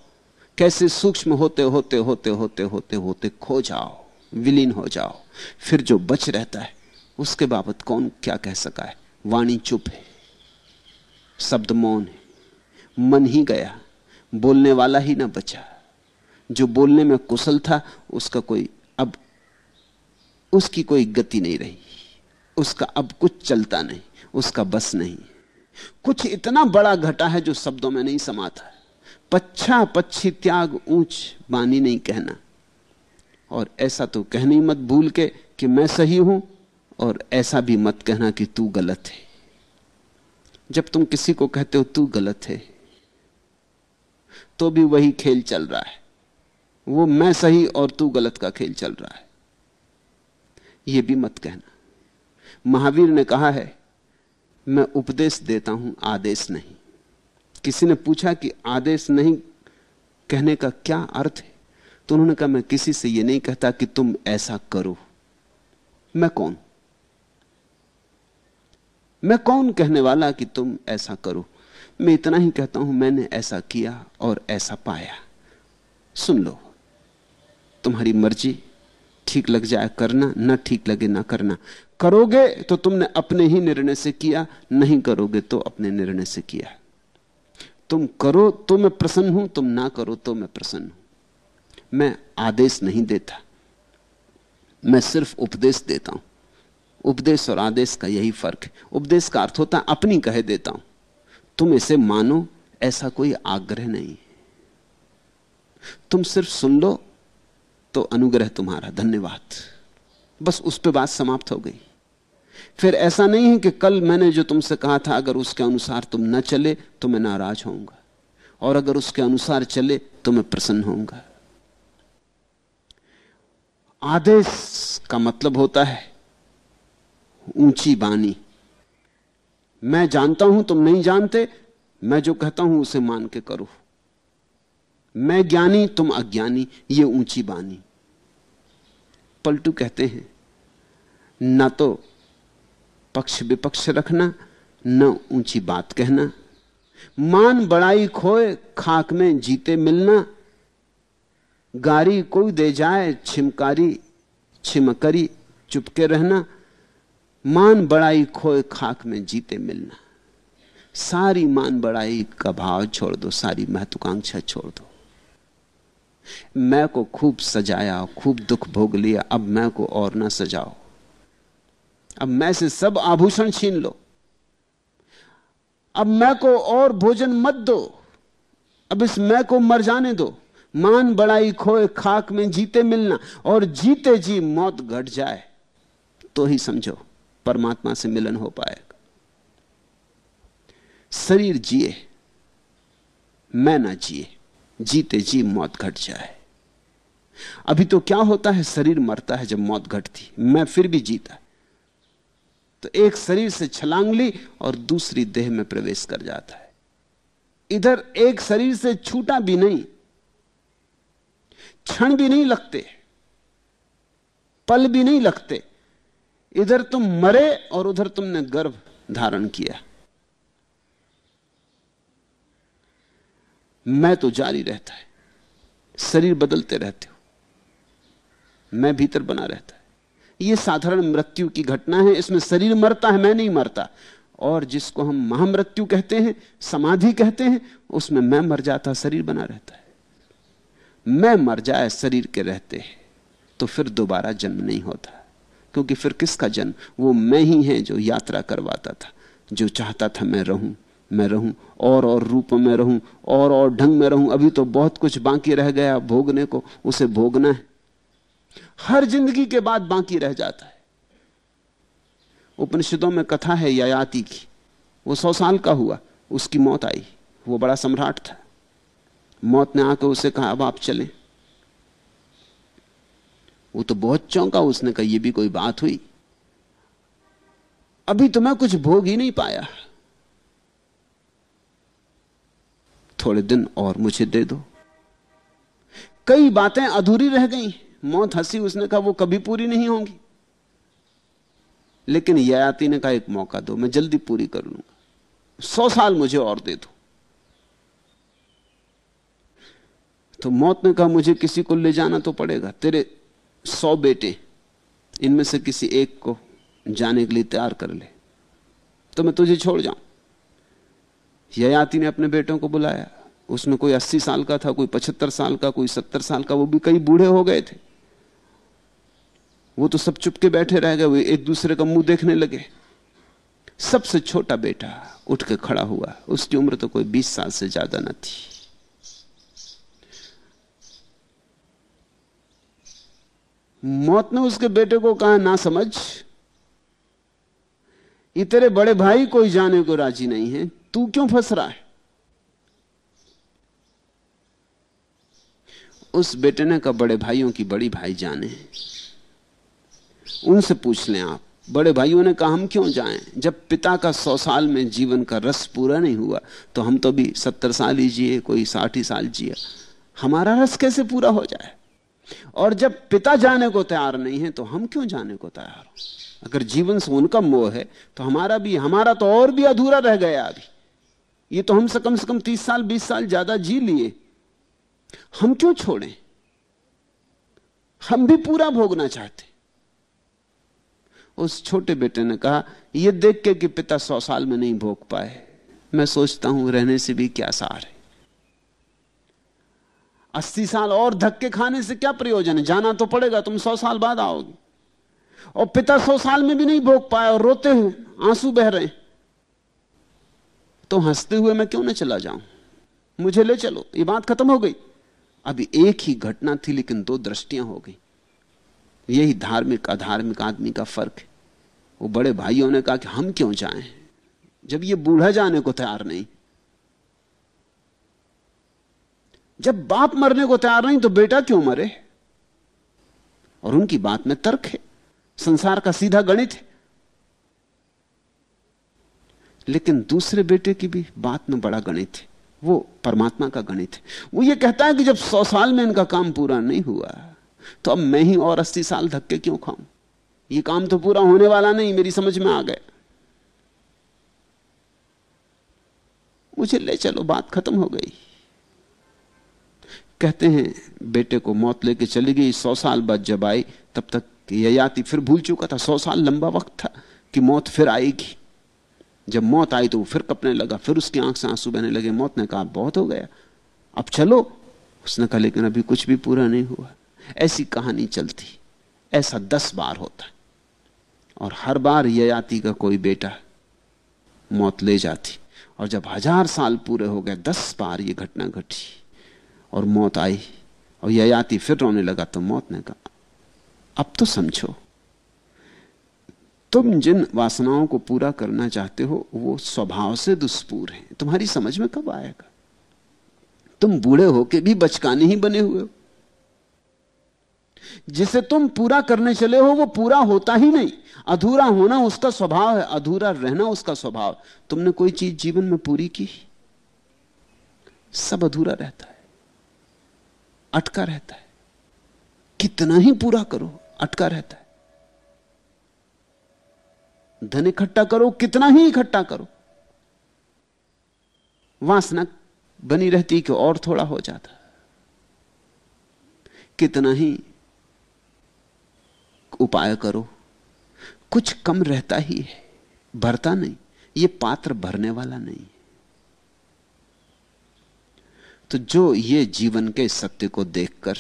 कैसे सूक्ष्म होते होते होते होते होते होते खो जाओ, विलीन हो जाओ। फिर जो बच रहता है, उसके बाबत कौन क्या कह सका है? वाणी चुप है, शब्द मौन है, मन ही गया। बोलने वाला ही ना बचा। जो बोलने में कुशल था, उसका कोई अब, उसकी कोई गति नहीं रही। उसका अब कुछ चलता नहीं, उसका बस नहीं। कुछ इतना बड़ा घटा है जो शब्दों में नहीं समाता पच्छा पच्छी त्याग ऊंच बानी नहीं कहना। और ऐसा तो कहनी मत भूल के कि मैं सही हूँ, और ऐसा भी मत कहना कि तू गलत है। जब तुम किसी को कहते हो, तू गलत है। तो भी वही खेल चल रहा है। वो मैं सही और तू गलत का खेल चल रहा है। यह भी मत कहना। महावीर ने कहा है, मैं उपदेश देता हूँ, आदेश नहीं। किसी ने पूछा कि आदेश नहीं कहने का क्या अर्थ है? तो उन्होंने कहा, मैं किसी से यह नहीं कहता कि तुम ऐसा करो। मैं कौन? मैं कौन कहने वाला कि तुम ऐसा करो? मैं इतना ही कहता हूँ, मैंने ऐसा किया और ऐसा पाया। सुन लो, तुम्हारी मर्ज़ी, ठीक लग जाए करना, न ठीक लगे ना करना। करोगे तो तुमने अपने ही निर्णय से किया, नहीं करोगे तो अपने निर्णय से किया। तुम करो तो मैं प्रसन्न हूँ, तुम ना करो तो मैं प्रसन्न हूँ। मैं आदेश नहीं देता, मैं सिर्फ़ उपदेश देता हूँ। उपदेश और आदेश का यही फ़र्क है। उपदेश का अर्थ होता है, अपनी कह देता हूँ। तुम इसे मानो, ऐसा कोई आग्रह नहीं तुम सिर्फ़ सुन लो तो अनुग्रह तुम्हारा, धन्यवाद। बस उस पर बात समाप्त हो गई। फिर ऐसा नहीं है कि कल मैंने जो तुमसे कहा था, अगर उसके अनुसार तुम न चले तो मैं नाराज़ होऊँगा। और अगर उसके अनुसार चले तो मैं प्रसन्न होऊँगा। आदेश का मतलब होता है, ऊँची बानी। मैं जानता हूँ, तुम नहीं जानते, मैं जो कहता हूँ, उसे मान के करो। मैं ज्ञानी, तुम अज्ञानी, ये ऊँची बानी। पलटू कहते हैं, ना तो पक्ष विपक्ष रखना, न ऊँची बात कहना। मान बड़ाई खोए, खाक में जीते मिलना। गारी कोई दे जाए, छिमकारी, छिमकरी, चुपके रहना। मान बड़ाई खोए खाक में जीते मिलना। सारी मान बड़ाई का भाव छोड़ दो, सारी महत्वाकांक्षा छोड़ दो। मैं को खूब सजाया, खूब दुख भोग लिया, अब मैं को और ना सजाओ। अब मैं से सब आभूषण छीन लो। अब मैं को और भोजन मत दो। अब इस मैं को मर जाने दो। मान बड़ाई खोए खाक में जीते मिलना, और जीते जी मौत घट जाए तो ही समझो। परमात्मा से मिलन हो पाएगा। शरीर जिए, मैं ना जिए, जीते जी मौत घट जाए। अभी तो क्या होता है, शरीर मरता है जब मौत घटती, मैं फिर भी जीता। तो एक शरीर से छलांग ली और दूसरी देह में प्रवेश कर जाता है। इधर एक शरीर से छूटा भी नहीं, क्षण भी नहीं लगते, पल भी नहीं लगते इधर तुम मरे और उधर तुमने गर्भ धारण किया। मैं तो जारी रहता है। शरीर बदलते रहते हो। मैं भीतर बना रहता है। यह साधारण मृत्यु की घटना है। इसमें शरीर मरता है, मैं नहीं मरता। और जिसको हम महामृत्यु कहते हैं, समाधि कहते हैं, उसमें मैं मर जाता, शरीर बना रहता है। मैं मर जाए, शरीर के रहते हैं तो फिर दोबारा जन्म नहीं होता। क्योंकि फिर किसका जन्म? वो मैं ही है जो यात्रा करवाता था। जो चाहता था मैं रहूँ मैं रहूँ, और और रूप में रहूँ, और और ढंग में रहूँ। अभी तो बहुत कुछ बाकी रह गया भोगने को, उसे भोगना है। हर ज़िंदगी के बाद बाकी रह जाता है। उपनिषदों में कथा है यायाति की। वो सौ साल का हुआ, उसकी मौत आई। वो बड़ा सम्राट था। मौत ने आकर उसे कहा, अब आप चलें। वो तो बहुत चौंका उसने कहा यह भी कोई बात हुई? अभी तो मैं कुछ भोग ही नहीं पाया। थोड़े दिन और मुझे दे दो। कई बातें अधूरी रह गई। मौत हँसी उसने कहा, वो कभी पूरी नहीं होंगी। लेकिन ययाति ने कहा, एक मौका दो, मैं जल्दी पूरी कर लूँगा। सौ साल मुझे और दे दो। तो मौत ने कहा, मुझे किसी को ले जाना तो पड़ेगा। तेरे सौ बेटे, इनमें से किसी एक को जाने के लिए तैयार कर ले तो मैं तुझे छोड़ जाऊँ। ययाति ने अपने बेटों को बुलाया। उसमें कोई अस्सी साल का था, कोई पचहत्तर साल का, कोई सत्तर साल का, वो भी कई बूढ़े हो गए थे। वो तो सब चुपके बैठे रह गए एक दूसरे का मुँह देखने लगे। सबसे छोटा बेटा उठ के खड़ा हुआ। उसकी उम्र तो कोई बीस साल से ज़्यादा न थी। मौत ने उसके बेटे को कहा, ना समझ। ये तेरे बड़े भाई कोई जाने को राज़ी नहीं है। तू क्यों फंस रहा है? उस बेटे ने कहा, बड़े भाइयों की बड़ी भाई जाने उनसे पूछ लें आप। बड़े भाइयों ने कहा, हम क्यों जाएँ? जब पिता का सौ साल में जीवन का रस पूरा नहीं हुआ तो हम तो भी सत्तर साल ही जिए, कोई साठ ही साल जिया। हमारा रस कैसे पूरा हो जाए? और जब पिता जाने को तैयार नहीं है तो हम क्यों जाने को तैयार हो? अगर जीवन से उनका मोह है तो हमारा भी, हमारा तो और भी अधूरा रह गया अभी। ये तो हमसे कम से कम तीस साल, बीस साल ज़्यादा जी लिए। हम क्यों छोड़ें? हम भी पूरा भोगना चाहते। उस छोटे बेटे ने कहा यह देख के कि पिता सौ साल में नहीं भोग पाए। मैं सोचता हूँ रहने से भी क्या सार है। अस्सी साल और धक्के खाने से क्या प्रयोजन है? जाना तो पड़ेगा, तुम सौ साल बाद आओगे। और पिता सौ साल में भी नहीं भोग पाए और रोते हैं, आँसू बह रहे तो हँसते हुए मैं क्यों ना चला जाऊँ? मुझे ले चलो, ये बात खत्म हो गई। अभी एक ही घटना थी, लेकिन दो दृष्टियाँ हो गई। यही धार्मिक, अधार्मिक आदमी का फ़र्क है। वो बड़े भाइयों ने कहा कि हम क्यों जाएँ? जब ये बूढ़ा जाने को तैयार नहीं जब बाप मरने को तैयार नहीं तो बेटा क्यों मरे? और उनकी बात में तर्क है। संसार का सीधा गणित है। लेकिन दूसरे बेटे की भी बात में बड़ा गणित है। वो परमात्मा का गणित है। वो ये कहता है कि जब सौ साल में इनका काम पूरा नहीं हुआ तो अब मैं ही और अस्सी साल धक्के क्यों खाऊं? ये काम तो पूरा होने वाला नहीं, मेरी समझ में आ गए मुझे ले चलो, बात खत्म हो गई। कहते हैं, बेटे को मौत लेके चली गई, सौ साल बाद जब आई, तब तक ययाति फिर भूल चुका था। सौ साल लंबा वक्त था कि मौत फिर आएगी। जब मौत आई तो वो फिर कपने लगा, फिर उसकी आँख से आँसू बहने लगे, मौत ने कहा बहुत हो गया। अब चलो। उसने कहा, लेकिन अभी कुछ भी पूरा नहीं हुआ। ऐसी कहानी चलती, ऐसा दस बार होता और हर बार ययाति का कोई बेटा मौत ले जाती। और जब हज़ार साल पूरे हो गए, दस बार ये घटना घटी। और मौत आई। और ययाति फिर रोने लगा तो मौत ने कहा, अब तो समझो, तुम जिन वासनाओं को पूरा करना चाहते हो, वो स्वभाव से दुष्पूर है। तुम्हारी समझ में कब आएगा? तुम बूढ़े होके भी बचकाने ही बने हुए हो। जिसे तुम पूरा करने चले हो, वो पूरा होता ही नहीं। अधूरा होना उसका स्वभाव है, अधूरा रहना उसका स्वभाव। तुमने कोई चीज़ जीवन में पूरी की? सब अधूरा रहता है। अटका रहता है। कितना ही पूरा करो, अटका रहता है। धन इकट्ठा करो, कितना ही इकट्ठा करो। वासना बनी रहती कि और थोड़ा हो जाता। कितना ही उपाय करो, कुछ कम रहता ही है, भरता नहीं। ये पात्र भरने वाला नहीं तो जो ये जीवन के सत्य को देखकर,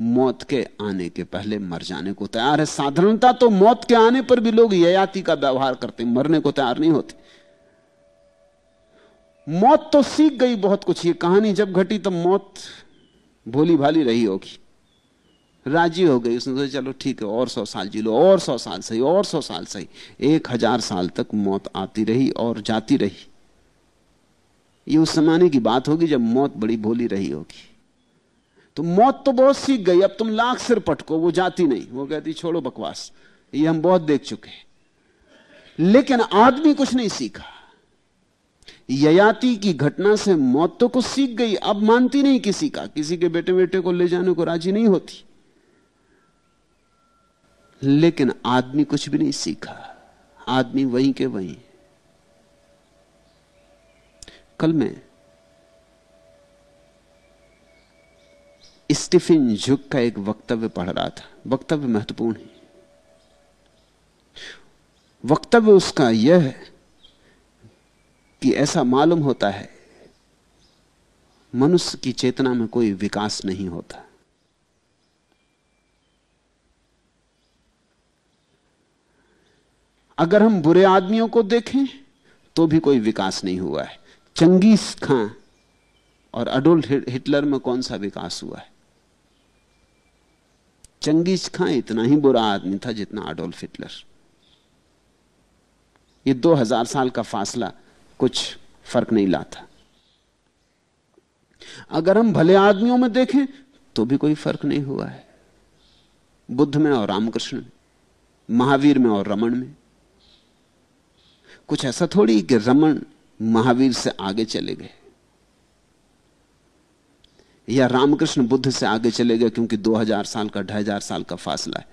मौत के आने के पहले मर जाने को तैयार है। साधारणता तो मौत के आने पर भी लोग ययाति का व्यवहार करते मरने को तैयार नहीं होते। मौत तो सीख गई बहुत कुछ, ये कहानी जब घटी तब मौत भोली भाली रही होगी। राज़ी हो गई, उसने सोचा, चलो ठीक है, और सौ साल जी लो, और सौ साल सही, और सौ साल सही। एक हज़ार साल तक मौत आती रही और जाती रही। ये उस जमाने की बात होगी जब मौत बड़ी भोली रही होगी। तो मौत तो बहुत सीख गई, अब तुम लाख सिर पटको, वो जाती नहीं। वो कहती, छोड़ो बकवास, ये हम बहुत देख चुके लेकिन आदमी कुछ नहीं सीखा। ययाति की घटना से मौत तो कुछ सीख गई, अब मानती नहीं किसी का। किसी के बेटे बेटे को ले जाने को राज़ी नहीं होती। लेकिन आदमी कुछ भी नहीं सीखा। आदमी वहीं के वहीं। कल मैं स्टीफिन जुग का एक वक्तव्य पढ़ रहा था। वक्तव्य महत्वपूर्ण है। वक्तव्य उसका यह है कि ऐसा मालूम होता है, मनुष्य की चेतना में कोई विकास नहीं होता। अगर हम बुरे आदमियों को देखें तो भी कोई विकास नहीं हुआ है। चंगीज खां और अडोल्फ हिटलर में कौन सा विकास हुआ है? चंगीज खां इतना ही बुरा आदमी था जितना अडोल्फ हिटलर। ये 2000 साल का फासला कुछ फ़र्क नहीं लाता। अगर हम भले आदमियों में देखें तो भी कोई फ़र्क नहीं हुआ है। बुद्ध में और रामकृष्ण में, महावीर में और रमन में। कुछ ऐसा थोड़ी कि रमन महावीर से आगे चले गए। या रामकृष्ण बुद्ध से आगे चले गए क्योंकि 2000 साल का, ढाई हज़ार साल का फासला है।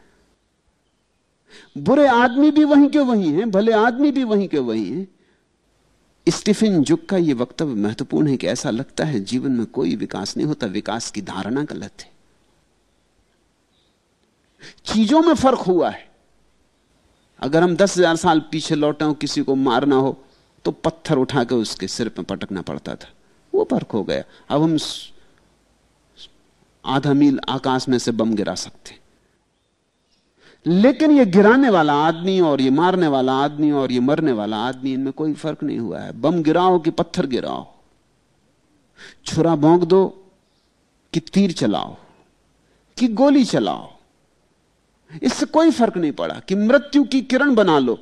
बुरे आदमी भी वहीं के वहीं हैं, भले आदमी भी वहीं के वहीं हैं। स्टीफन जुग का यह वक्तव्य महत्वपूर्ण है कि ऐसा लगता है जीवन में कोई विकास नहीं होता, विकास की धारणा गलत है। चीज़ों में फ़र्क हुआ है। अगर हम दस हज़ार साल पीछे लौटे हो किसी को मारना हो तो पत्थर उठा के उसके सिर पर पटकना पड़ता था। वो फ़र्क हो गया। अब हम आधा मील आकाश में से बम गिरा सकते। लेकिन ये गिराने वाला आदमी और ये मारने वाला आदमी और ये मरने वाला आदमी, इनमें कोई फ़र्क नहीं हुआ है। बम गिराओ कि पत्थर गिराओ। छुरा भोंक दो कि तीर चलाओ, कि गोली चलाओ। इससे कोई फ़र्क नहीं पड़ा कि मृत्यु की किरण बना लो।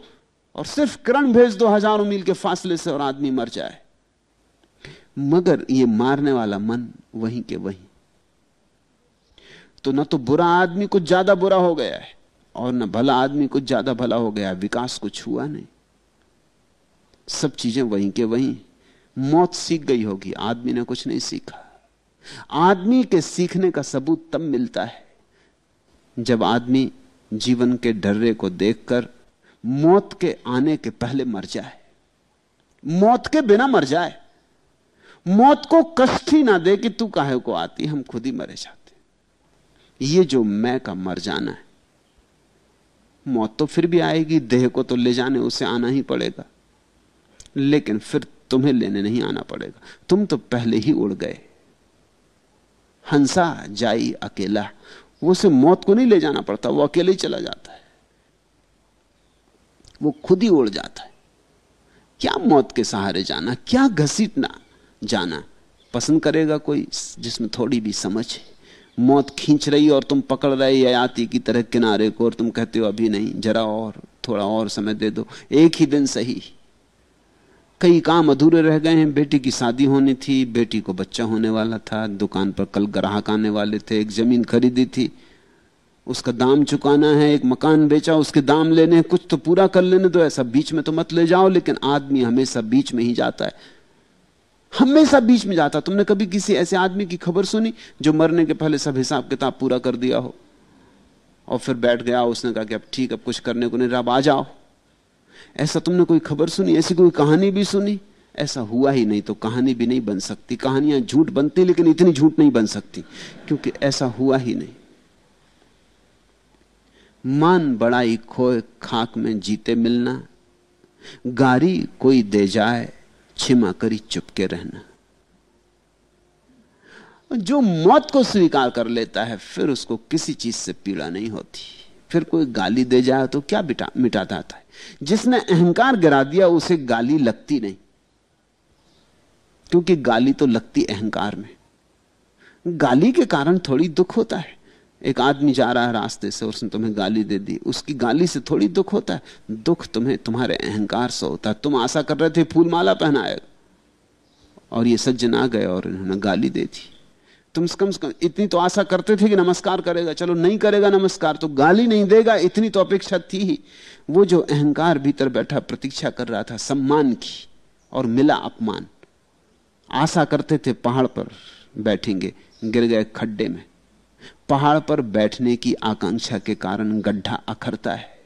और सिर्फ़ किरण भेज दो हज़ारों मील के फासले से और आदमी मर जाए। मगर ये मारने वाला मन वहीं के वहीं। तो ना तो बुरा आदमी कुछ ज़्यादा बुरा हो गया है, और ना भला आदमी कुछ ज़्यादा भला हो गया विकास कुछ हुआ नहीं। सब चीज़ें वहीं के वहीं। मौत सीख गई होगी, आदमी ने कुछ नहीं सीखा। आदमी के सीखने का सबूत तब मिलता है, जब आदमी जीवन के डर्रे को देखकर मौत के आने के पहले मर जाए। मौत के बिना मर जाए। मौत को कष्ट ही ना दे कि तू काहे को आती, हम खुद ही मरे जाते। ये जो मैं का मर जाना है, मौत तो फिर भी आएगी, देह को तो ले जाने, उसे आना ही पड़ेगा। लेकिन फिर तुम्हें लेने नहीं आना पड़ेगा। तुम तो पहले ही उड़ गए। हंसा, जाई अकेला। वो उसे मौत को नहीं ले जाना पड़ता, वो अकेले ही चला जाता है। वो खुद ही उड़ जाता है। क्या मौत के सहारे जाना, क्या घसीटना जाना। पसंद करेगा कोई जिसमें थोड़ी भी समझ है। मौत खींच रही और तुम पकड़ रहे याति की तरह किनारे को और तुम कहते हो, अभी नहीं, जरा और, थोड़ा और समय दे दो। एक ही दिन सही कई काम अधूरे रह गए हैं। बेटी की शादी होनी थी, बेटी को बच्चा होने वाला था। दुकान पर कल ग्राहक आने वाले थे, एक ज़मीन खरीदी थी। उसका दाम चुकाना है, एक मकान बेचा, उसके दाम लेने हैं, कुछ तो पूरा कर लेने दो, ऐसा बीच में तो मत ले जाओ, लेकिन आदमी हमेशा बीच में ही जाता है। हमेशा बीच में जाता तुमने कभी किसी ऐसे आदमी की खबर सुनी जो मरने के पहले सब हिसाब किताब पूरा कर दिया हो? और फिर बैठ गया, उसने कहा कि अब ठीक, अब कुछ करने को नहीं रहा आ जाओ। ऐसा तुमने कोई खबर सुनी? ऐसी कोई कहानी भी सुनी? ऐसा हुआ ही नहीं तो कहानी भी नहीं बन सकती। कहानियाँ झूठ बनती, लेकिन इतनी झूठ नहीं बन सकती, क्योंकि ऐसा हुआ ही नहीं। मान बड़ाई खोए खाक में जीते मिलना। गारी कोई दे जाए, छिमा करी चुपके रहना। जो मौत को स्वीकार कर लेता है, फिर उसको किसी चीज़ से पीड़ा नहीं होती। फिर कोई गाली दे जाए तो क्या मिटा मिटाता था जिसने अहंकार गिरा दिया, उसे गाली लगती नहीं। क्योंकि गाली तो लगती अहंकार में। गाली के कारण थोड़ी दुख होता है। एक आदमी जा रहा है रास्ते से, उसने तुम्हें गाली दे दी। उसकी गाली से थोड़ी दुख होता है। दुख तुम्हें, तुम्हारे अहंकार से होता है। तुम आशा कर रहे थे फूल माला पहनाएगा। और ये सज्जन आ गए और इन्होंने गाली दे दी। तुम से कम से कम इतनी तो आशा करते थे कि नमस्कार करेगा। चलो, नहीं करेगा नमस्कार तो गाली नहीं देगा। इतनी तो अपेक्षा थी ही। वो जो अहंकार भीतर बैठा प्रतीक्षा कर रहा था, सम्मान की और मिला अपमान। आशा करते थे पहाड़ पर बैठेंगे, गिर गए खड्डे में। पहाड़ पर बैठने की आकांक्षा के कारण गड्ढा अखरता है।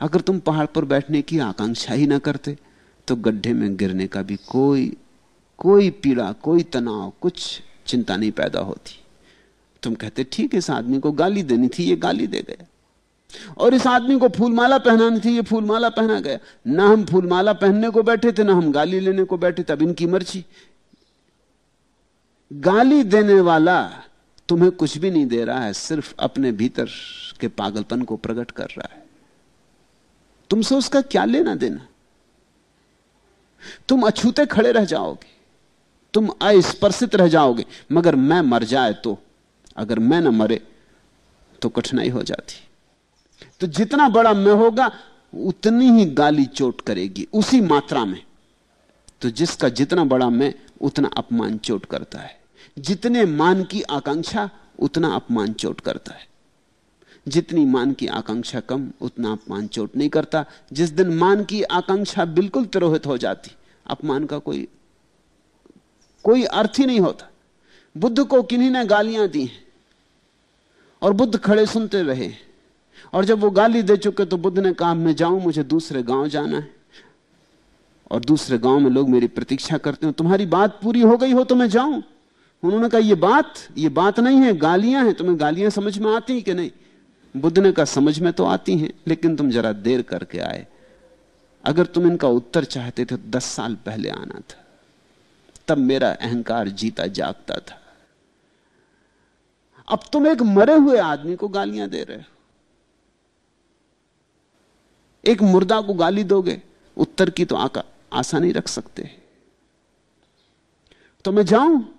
अगर तुम पहाड़ पर बैठने की आकांक्षा ही ना करते तो गड्ढे में गिरने का भी कोई कोई पीड़ा, कोई तनाव, कुछ चिंता नहीं पैदा होती। तुम कहते, ठीक इस आदमी को गाली देनी थी, ये गाली दे गया। और इस आदमी को फूलमाला पहनानी थी, ये फूलमाला पहना गया। ना हम फूलमाला पहनने को बैठे थे, ना हम गाली लेने को बैठे, तब इनकी मर्ज़ी। गाली देने वाला तुम्हें कुछ भी नहीं दे रहा है, सिर्फ़ अपने भीतर के पागलपन को प्रकट कर रहा है। तुमसे उसका क्या लेना देना? तुम अछूते खड़े रह जाओगे, तुम अस्पर्शित रह जाओगे, मगर मैं मर जाए तो अगर मैं ना मरे तो कठिनाई हो जाती। तो जितना बड़ा मैं होगा, उतनी ही गाली चोट करेगी, उसी मात्रा में। तो जिसका जितना बड़ा मैं, उतना अपमान चोट करता है। जितने मान की आकांक्षा, उतना अपमान चोट करता है। जितनी मान की आकांक्षा कम, उतना अपमान चोट नहीं करता। जिस दिन मान की आकांक्षा बिल्कुल तिरोहित हो जाती, अपमान का कोई कोई अर्थ ही नहीं होता। बुद्ध को किन्हीं ने गालियाँ दी हैं, और बुद्ध खड़े सुनते रहे। और जब वो गाली दे चुके तो बुद्ध ने कहा, मैं जाऊँ, मुझे दूसरे गाँव जाना है। और दूसरे गाँव में लोग मेरी प्रतीक्षा करते हो, तुम्हारी बात पूरी हो गई हो तो मैं जाऊँ। उन्होंने कहा, ये बात ये बात नहीं है, गालियाँ हैं, तुम्हें गालियाँ समझ में आती हैं कि नहीं? बुद्ध ने कहा, समझ में तो आती हैं, लेकिन तुम जरा देर करके आए। अगर तुम इनका उत्तर चाहते थे तो दस साल पहले आना था। तब मेरा अहंकार जीता जागता था। अब तुम एक मरे हुए आदमी को गालियाँ दे रहे हो। एक मुर्दा को गाली दोगे, उत्तर की तो आका आशा नहीं रख सकते। तो मैं जाऊँ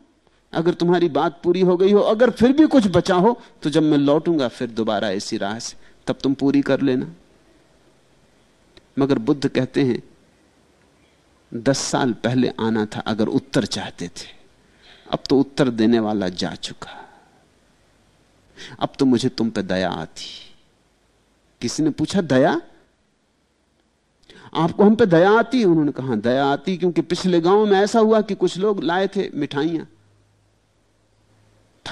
अगर तुम्हारी बात पूरी हो गई हो, अगर फिर भी कुछ बचा हो तो जब मैं लौटूँगा फिर दोबारा ऐसी राह से, तब तुम पूरी कर लेना। मगर बुद्ध कहते हैं, दस साल पहले आना था अगर उत्तर चाहते थे, अब तो उत्तर देने वाला जा चुका। अब तो मुझे तुम पे दया आती। किसी ने पूछा, दया? आपको हम पे दया आती? उन्होंने कहा, दया आती क्योंकि पिछले गाँव में ऐसा हुआ कि कुछ लोग लाए थे मिठाइयाँ।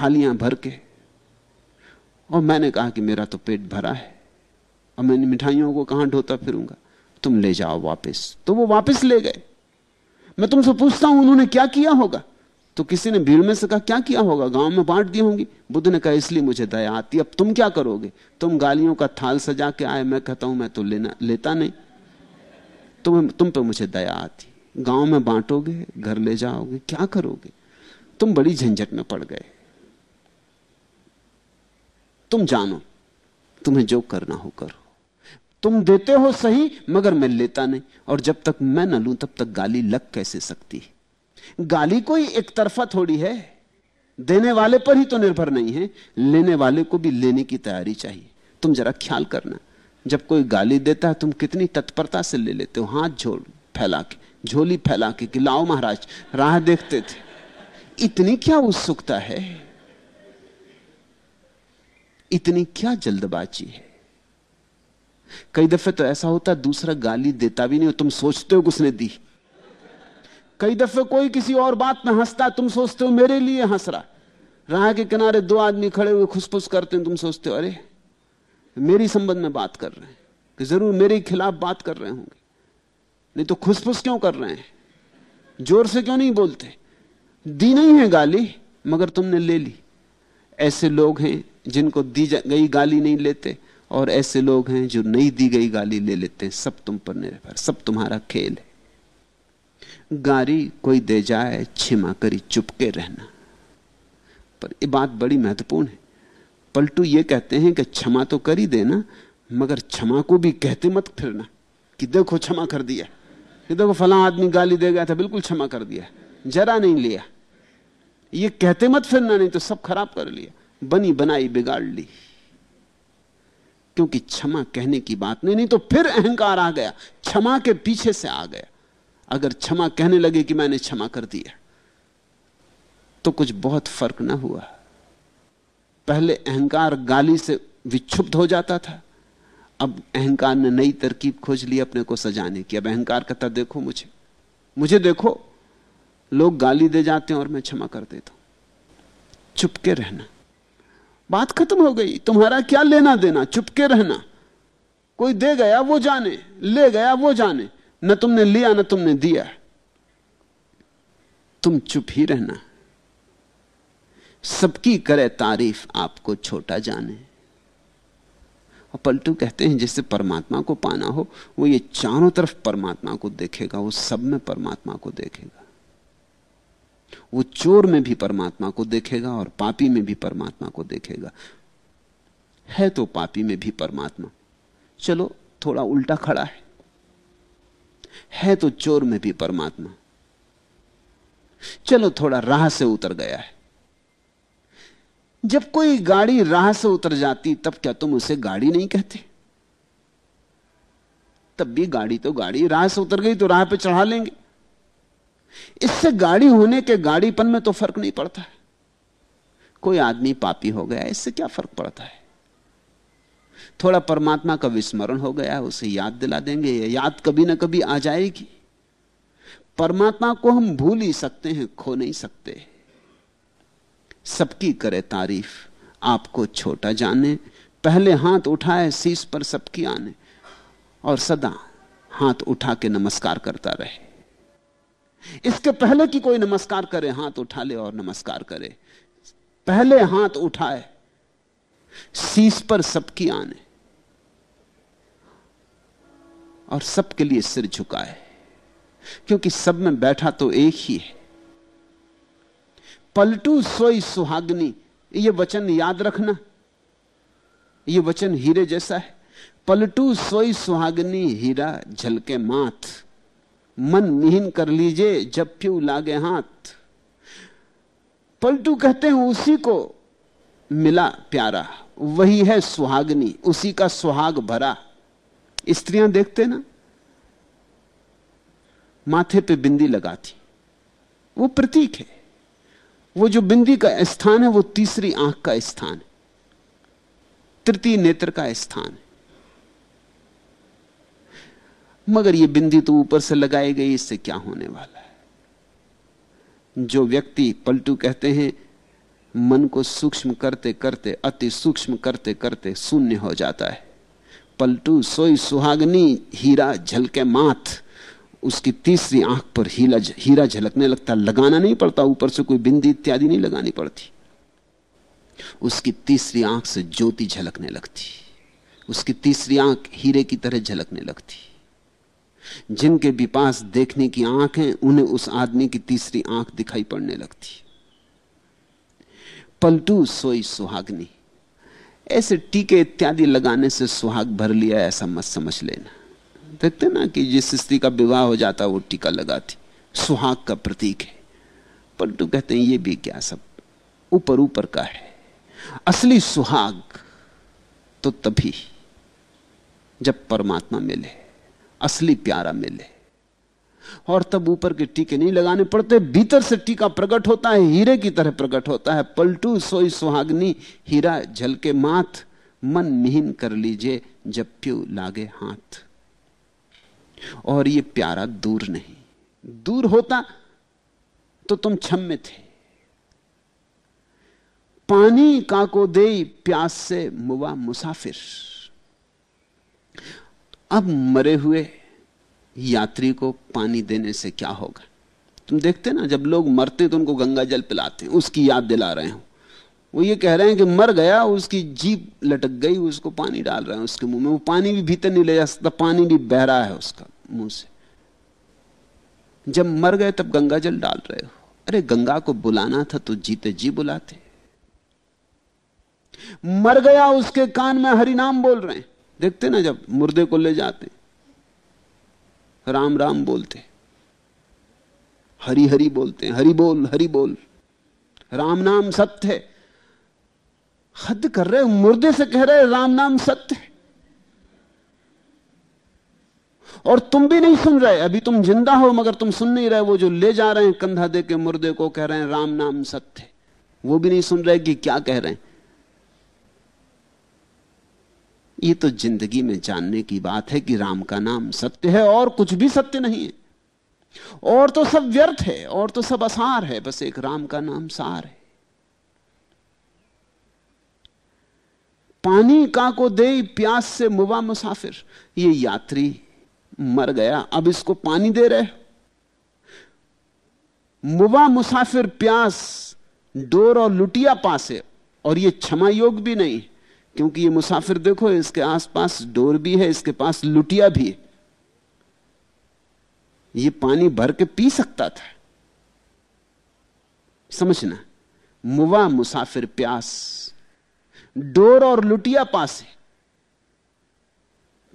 थालियाँ भर के। और मैंने कहा कि मेरा तो पेट भरा है। और मैंने मिठाइयों को कहाँ ढोता फिरूँगा? तुम ले जाओ वापस। तो वो वापस ले गए। मैं तुमसे पूछता हूँ, उन्होंने क्या किया होगा? तो किसी ने भीड़ में से कहा, क्या किया होगा? गाँव में बांट दी होंगी? बुद्ध ने कहा, इसलिए मुझे दया आती अब तुम क्या करोगे? तुम गालियों का थाल सजा के आए। मैं कहता हूँ, मैं तो लेना, लेता नहीं। तुम तुम पे मुझे दया आती गाँव में बांटोगे, घर ले जाओगे, क्या करोगे? तुम बड़ी झंझट में पड़ गए। तुम जानो, तुम्हें जो करना हो करो। तुम देते हो सही, मगर मैं लेता नहीं, और जब तक मैं न लूँ, तब तक गाली लग कैसे सकती गाली कोई एक तरफा थोड़ी है। देने वाले पर ही तो निर्भर नहीं है। लेने वाले को भी लेने की तैयारी चाहिए। तुम जरा ख्याल करना, जब कोई गाली देता है, तुम कितनी तत्परता से ले लेते हो, हाथ झोल फैला के झोली फैला के कि लाओ महाराज, राह देखते थे। इतनी क्या उत्सुकता है? इतनी क्या जल्दबाजी है? कई दफे तो ऐसा होता, दूसरा गाली देता भी नहीं हो, तुम सोचते हो उसने दी। कई दफे कोई किसी और बात में हंसता, तुम सोचते हो मेरे लिए हंस रहा। राह के किनारे दो आदमी खड़े हुए खुसफुस करते हैं, तुम सोचते हो, अरे, मेरी संबंध में बात कर रहे हैं, कि ज़रूर मेरे खिलाफ बात कर रहे होंगे। नहीं तो खुसफुस क्यों कर रहे हैं? ज़ोर से क्यों नहीं बोलते? दी नहीं है गाली, मगर तुमने ले ली। ऐसे लोग हैं जिनको दी गई गाली नहीं लेते, और ऐसे लोग हैं जो नहीं दी गई गाली ले लेते हैं। सब तुम पर निर्भर, सब तुम्हारा खेल है। गारी कोई दे जाए क्षमा करी, चुपके रहना। पर ये बात बड़ी महत्वपूर्ण है। पलटू ये कहते हैं कि क्षमा तो कर ही देना, मगर क्षमा को भी कहते मत फिरना कि देखो क्षमा कर दिया। कि देखो फला आदमी गाली दे गया था, बिल्कुल क्षमा कर दिया। जरा नहीं लिया। ये कहते मत फिरना, नहीं तो सब खराब कर लिया। बनी बनाई बिगाड़ ली। क्योंकि क्षमा कहने की बात नहीं नहीं तो फिर अहंकार आ गया, क्षमा के पीछे से आ गया। अगर क्षमा कहने लगे कि मैंने क्षमा कर दिया तो कुछ बहुत फ़र्क ना हुआ। पहले अहंकार गाली से विक्षुब्ध हो जाता था, अब अहंकार ने नई तरकीब खोज ली अपने को सजाने की। अब अहंकार कहता, देखो मुझे मुझे देखो, लोग गाली दे जाते हैं और मैं क्षमा कर देता हूँ। चुपके रहना। बात खत्म हो गई। तुम्हारा क्या लेना देना? चुपके रहना। कोई दे गया, वो जाने। ले गया, वो जाने। न तुमने लिया, न तुमने दिया। तुम चुप ही रहना। सबकी करे तारीफ़ आपको छोटा जाने। और पलटू कहते हैं, जिससे परमात्मा को पाना हो, वो ये चारों तरफ़ परमात्मा को देखेगा, वो सब में परमात्मा को देखेगा। वो चोर में भी परमात्मा को देखेगा और पापी में भी परमात्मा को देखेगा। है तो पापी में भी परमात्मा। चलो, थोड़ा उल्टा खड़ा है। है तो चोर में भी परमात्मा। चलो, थोड़ा राह से उतर गया है। जब कोई गाड़ी राह से उतर जाती, तब क्या तुम उसे गाड़ी नहीं कहते? तब भी गाड़ी तो गाड़ी, राह से उतर गई तो राह पे चढ़ा लेंगे। इससे गाड़ी होने के गाड़ीपन में तो फ़र्क नहीं पड़ता है। कोई आदमी पापी हो गया, इससे क्या फ़र्क पड़ता है? थोड़ा परमात्मा का विस्मरण हो गया, उसे याद दिला देंगे, या याद कभी ना कभी आ जाएगी। परमात्मा को हम भूल ही सकते हैं, खो नहीं सकते। सबकी करे तारीफ़, आपको छोटा जाने, पहले हाथ उठाए, शीश पर सबकी आने, और सदा हाथ उठा के नमस्कार करता रहे। इसके पहले कि कोई नमस्कार करे, हाथ उठा ले और नमस्कार करे। पहले हाथ उठाए, शीश पर सबकी आने और सबके लिए सिर झुकाए। क्योंकि सब में बैठा तो एक ही है। पलटू सोई सुहागनी, ये वचन याद रखना। ये वचन हीरे जैसा है। पलटू सोई सुहागनी, हीरा झलके माथ। मन मिहिन कर लीजिए, जब प्यू लागे हाथ। पलटू कहते हैं, उसी को मिला प्यारा। वही है सुहागनी, उसी का सुहाग भरा। स्त्रियाँ देखते ना? माथे पे बिंदी लगाती। वो प्रतीक है। वो जो बिंदी का स्थान है, वो तीसरी आँख का स्थान है। तृतीय नेत्र का स्थान है। मगर ये बिंदी तो ऊपर से लगाई गई, इससे क्या होने वाला है? जो व्यक्ति पलटू कहते हैं, मन को सूक्ष्म करते करते, अति सूक्ष्म करते करते शून्य हो जाता है। पलटू सोई सुहागनी, हीरा झलके माथ, उसकी तीसरी आँख पर हीरा हीरा झलकने लगता, लगाना नहीं पड़ता, ऊपर से कोई बिंदी इत्यादि नहीं लगानी पड़ती। उसकी तीसरी आँख से ज्योति झलकने लगती, उसकी तीसरी आँख हीरे की तरह झलकने लगती। जिनके भी पास देखने की आँख है, उन्हें उस आदमी की तीसरी आँख दिखाई पड़ने लगती। पलटू सोई सुहागनी। ऐसे टीके इत्यादि लगाने से सुहाग भर लिया, ऐसा मत समझ लेना। देखते ना कि जिस स्त्री का विवाह हो जाता, वो टीका लगाती। सुहाग का प्रतीक है। पलटू कहते हैं, ये भी क्या सब ऊपर ऊपर का है। असली सुहाग तो तभी जब परमात्मा मिले। असली प्यारा मिले। और तब ऊपर के टीके नहीं लगाने पड़ते, भीतर से टीका प्रकट होता है, हीरे की तरह प्रकट होता है। पलटू, सोई सुहागनी, हीरा झलके माथ, मन मिहीन कर लीजिए जब प्यू लागे हाथ। और ये प्यारा दूर नहीं। दूर होता तो तुम छम में थे। पानी का को दे प्यास से मुवा मुसाफिर। अब मरे हुए यात्री को पानी देने से क्या होगा? तुम देखते ना, जब लोग मरते तो उनको गंगा जल पिलाते हैं, उसकी याद दिला रहे हो। वो ये कह रहे हैं कि मर गया, उसकी जीप लटक गई, उसको पानी डाल रहे हैं उसके मुँह में। वो पानी भी भीतर नहीं ले जा सकता, पानी भी बह रहा है उसका मुँह से। जब मर गए, तब गंगा जल डाल रहे हो। अरे, गंगा को बुलाना था तो जीते जी बुलाते। मर गया, उसके कान में हरिनाम बोल रहे हैं। देखते ना जब मुर्दे को ले जाते। राम राम बोलते। हरि हरि बोलते हैं, हरि बोल, हरी बोल। राम नाम सत्य है। हद कर रहे मुर्दे से कह रहे राम नाम सत्य है। और तुम भी नहीं सुन रहे, अभी तुम ज़िंदा हो, मगर तुम सुन नहीं रहे, वो जो ले जा रहे हैं कंधा दे के मुर्दे को कह रहे हैं, राम नाम सत्य वो भी नहीं सुन रहे कि क्या कह रहे हैं। ये तो ज़िंदगी में जानने की बात है कि राम का नाम सत्य है और कुछ भी सत्य नहीं है। और तो सब व्यर्थ है, और तो सब असार है, बस एक राम का नाम सार है। पानी का को दे प्यास से मुबा मुसाफिर, ये यात्री मर गया, अब इसको पानी दे रहे मुबा मुसाफिर प्यास, डोर और लुटिया पासे और ये क्षमा योग भी नहीं क्योंकि ये मुसाफिर देखो, इसके आसपास डोर भी है, इसके पास लुटिया भी है। ये पानी भर के पी सकता था। समझना, मुवा मुसाफिर प्यास, डोर और लुटिया पास है।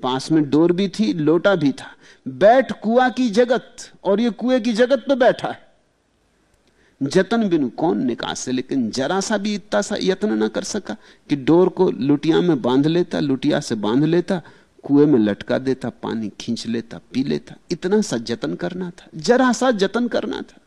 पास में डोर भी थी, लोटा भी था। बैठ कुआ की जगत, और ये कुएँ की जगत पे बैठा है। जतन बिनु कौन निकासे लेकिन जरा सा भी इतना सा यत्न ना कर सका कि डोर को लुटिया में बाँध लेता, लुटिया से बाँध लेता, कुएँ में लटका देता, पानी खींच लेता, पी लेता। इतना सा जतन करना था, जरा सा जतन करना था।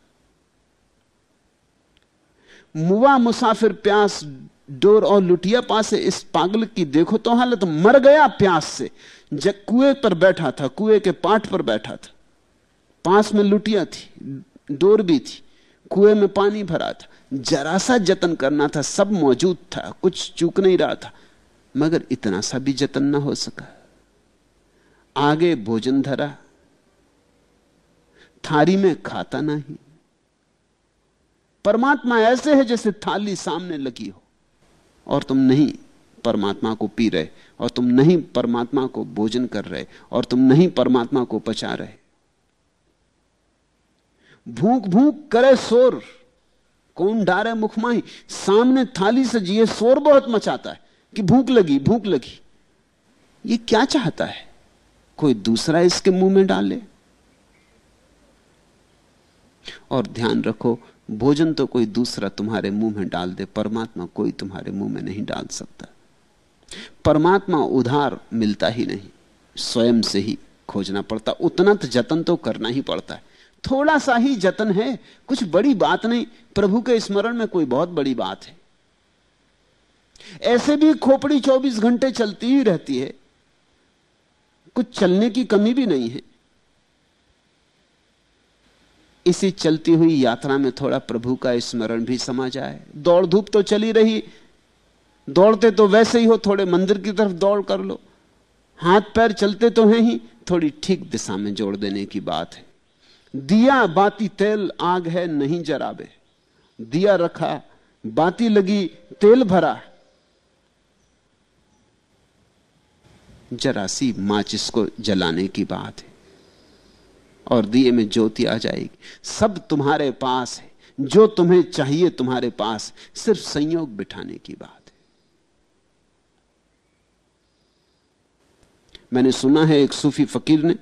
मुआ मुसाफिर प्यास डोर और लुटिया पास इस पागल की देखो तो हालत, मर गया प्यास से। जब कुएँ पर बैठा था, कुएँ के पाठ पर बैठा था, पास में लुटिया थी, डोर भी थी। कुएँ में पानी भरा था। जरा सा जतन करना था, सब मौजूद था, कुछ चूक नहीं रहा था। मगर इतना सा भी जतन ना हो सका। आगे भोजन धरा, थारी में खाता नहीं। परमात्मा ऐसे है जैसे थाली सामने लगी हो, और तुम नहीं परमात्मा को पी रहे, और तुम नहीं परमात्मा को भोजन कर रहे, और तुम नहीं परमात्मा को पचा रहे। भूख भूख करे शोर। कौन डारे मुखमाही सामने थाली से जिए शोर बहुत मचाता है कि भूख लगी भूख लगी। ये क्या चाहता है? कोई दूसरा इसके मुँह में डाले? और ध्यान रखो, भोजन तो कोई दूसरा तुम्हारे मुँह में डाल दे, परमात्मा कोई तुम्हारे मुँह में नहीं डाल सकता। परमात्मा उधार मिलता ही नहीं, स्वयं से ही खोजना पड़ता, उतना तो जतन तो करना ही पड़ता है। थोड़ा सा ही जतन है, कुछ बड़ी बात नहीं। प्रभु के स्मरण में कोई बहुत बड़ी बात है। ऐसे भी खोपड़ी 24 घंटे चलती ही रहती है। कुछ चलने की कमी भी नहीं है। इसी चलती हुई यात्रा में थोड़ा प्रभु का स्मरण भी समा जाए। दौड़ धूप तो चली रही। दौड़ते तो वैसे ही हो, थोड़े मंदिर की तरफ़ दौड़ कर लो। हाथ पैर चलते तो हैं ही, थोड़ी ठीक दिशा में जोड़ देने की बात है। दिया बाती तेल आग है, नहीं जराबे। दिया रखा, बाती लगी, तेल भरा। जरा सी माचिस को जलाने की बात है। और दिए में ज्योति आ जाएगी। सब तुम्हारे पास है। जो तुम्हें चाहिए तुम्हारे पास सिर्फ़ संयोग बिठाने की बात है। मैंने सुना है एक सूफी फकीर ने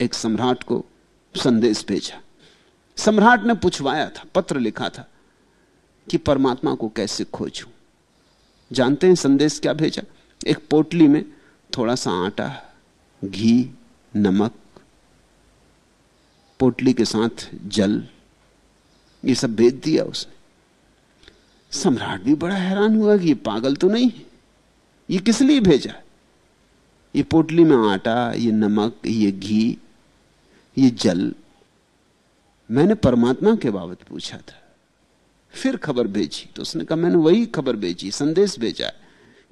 एक सम्राट को संदेश भेजा। सम्राट ने पूछवाया था, पत्र लिखा था कि परमात्मा को कैसे खोजूं। जानते हैं संदेश क्या भेजा? एक पोटली में थोड़ा सा आटा, घी, नमक, पोटली के साथ जल, ये सब भेज दिया उसने। सम्राट भी बड़ा हैरान हुआ कि ये पागल तो नहीं है। ये किस लिए भेजा? ये पोटली में आटा, ये नमक, ये घी ये जल मैंने परमात्मा के बाबत पूछा था। फिर खबर भेजी तो उसने कहा, मैंने वही खबर भेजी, संदेश भेजा है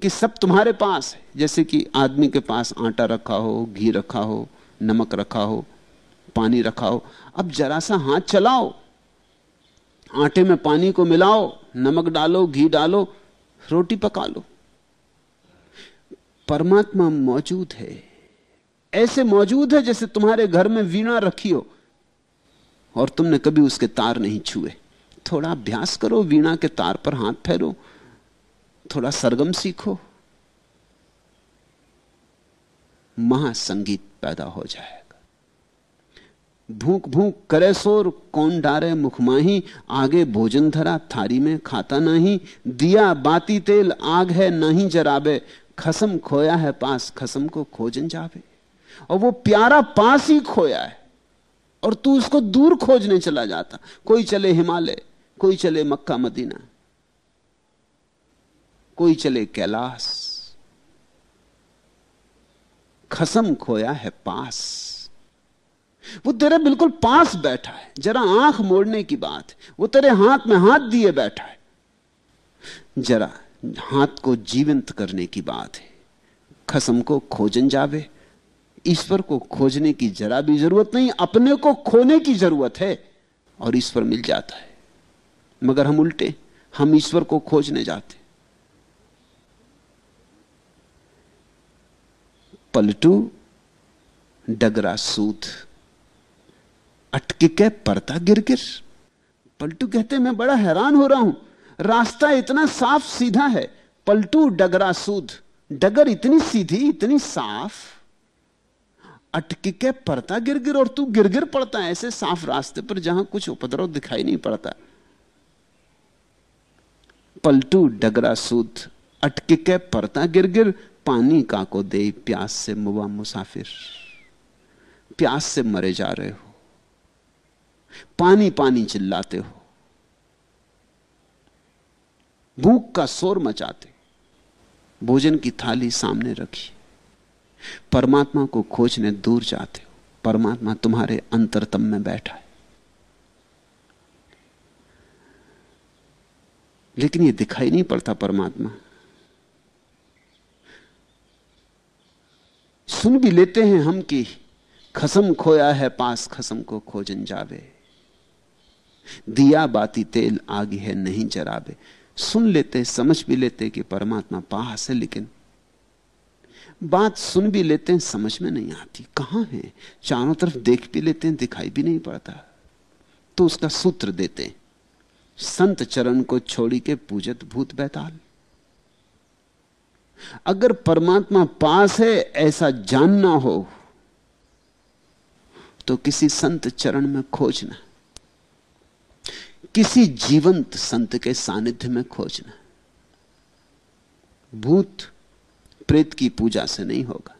कि सब तुम्हारे पास है। जैसे कि आदमी के पास आटा रखा हो, घी रखा हो, नमक रखा हो, पानी रखा हो, अब जरा सा हाथ चलाओ, आटे में पानी को मिलाओ, नमक डालो, घी डालो, रोटी पका लो। परमात्मा मौजूद है। ऐसे मौजूद है जैसे तुम्हारे घर में वीणा रखी हो और तुमने कभी उसके तार नहीं छुए। थोड़ा अभ्यास करो, वीणा के तार पर हाथ फेरो, थोड़ा सरगम सीखो। महासंगीत पैदा हो जाएगा। भूख भूख करे सोर, कौन डारे मुखमाही आगे भोजन धरा, थारी में खाता नहीं, दिया बाती तेल, आग है नहीं जराबे, खसम खोया है पास, खसम को खोजन जावे। और वो प्यारा पास ही खोया है। और तू उसको दूर खोजने चला जाता। कोई चले हिमालय, कोई चले मक्का मदीना, कोई चले कैलाश। खसम खोया है पास। वो तेरे बिल्कुल पास बैठा है। जरा आँख मोड़ने की बात। वो तेरे हाथ में हाथ दिए बैठा है। जरा हाथ को जीवंत करने की बात है। खसम को खोजन जावे। ईश्वर को खोजने की जरा भी ज़रूरत नहीं, अपने को खोने की ज़रूरत है और ईश्वर मिल जाता है। मगर हम उल्टे, हम ईश्वर को खोजने जाते पलटू, डगरा सूद अटके के परता गिर गिर पलटू कहते, मैं बड़ा हैरान हो रहा हूँ। रास्ता इतना साफ़ सीधा है। पलटू, डगरा सूद डगर इतनी सीधी, इतनी साफ़ अटके के पड़ता गिर गिर और तू गिर गिर पड़ता है, ऐसे साफ़ रास्ते पर जहाँ कुछ उपद्रव दिखाई नहीं पड़ता। पलटू डगरा सूद, अटके के पड़ता गिर गिर पानी का को दे प्यास से मुआ मुसाफिर। प्यास से मरे जा रहे हो, पानी पानी चिल्लाते हो, भूख का शोर मचाते, भोजन की थाली सामने रखी। परमात्मा को खोजने दूर जाते हो। परमात्मा तुम्हारे अंतरतम में बैठा है। लेकिन ये दिखाई नहीं पड़ता परमात्मा। सुन भी लेते हैं हम कि खसम खोया है, पास खसम को खोजन जावे। दिया बाती तेल आगे है, नहीं जराबे सुन लेते, समझ भी लेते कि परमात्मा पास है, लेकिन बात सुन भी लेते हैं, समझ में नहीं आती। कहाँ है? चारों तरफ़ देख भी लेते हैं, दिखाई भी नहीं पड़ता। तो उसका सूत्र देते संत चरण को छोड़ी के पूजत भूत बैताल। अगर परमात्मा पास है, ऐसा जानना हो तो किसी संत चरण में खोजना, किसी जीवंत संत के सानिध्य में खोजना। भूत प्रेत की पूजा से नहीं होगा।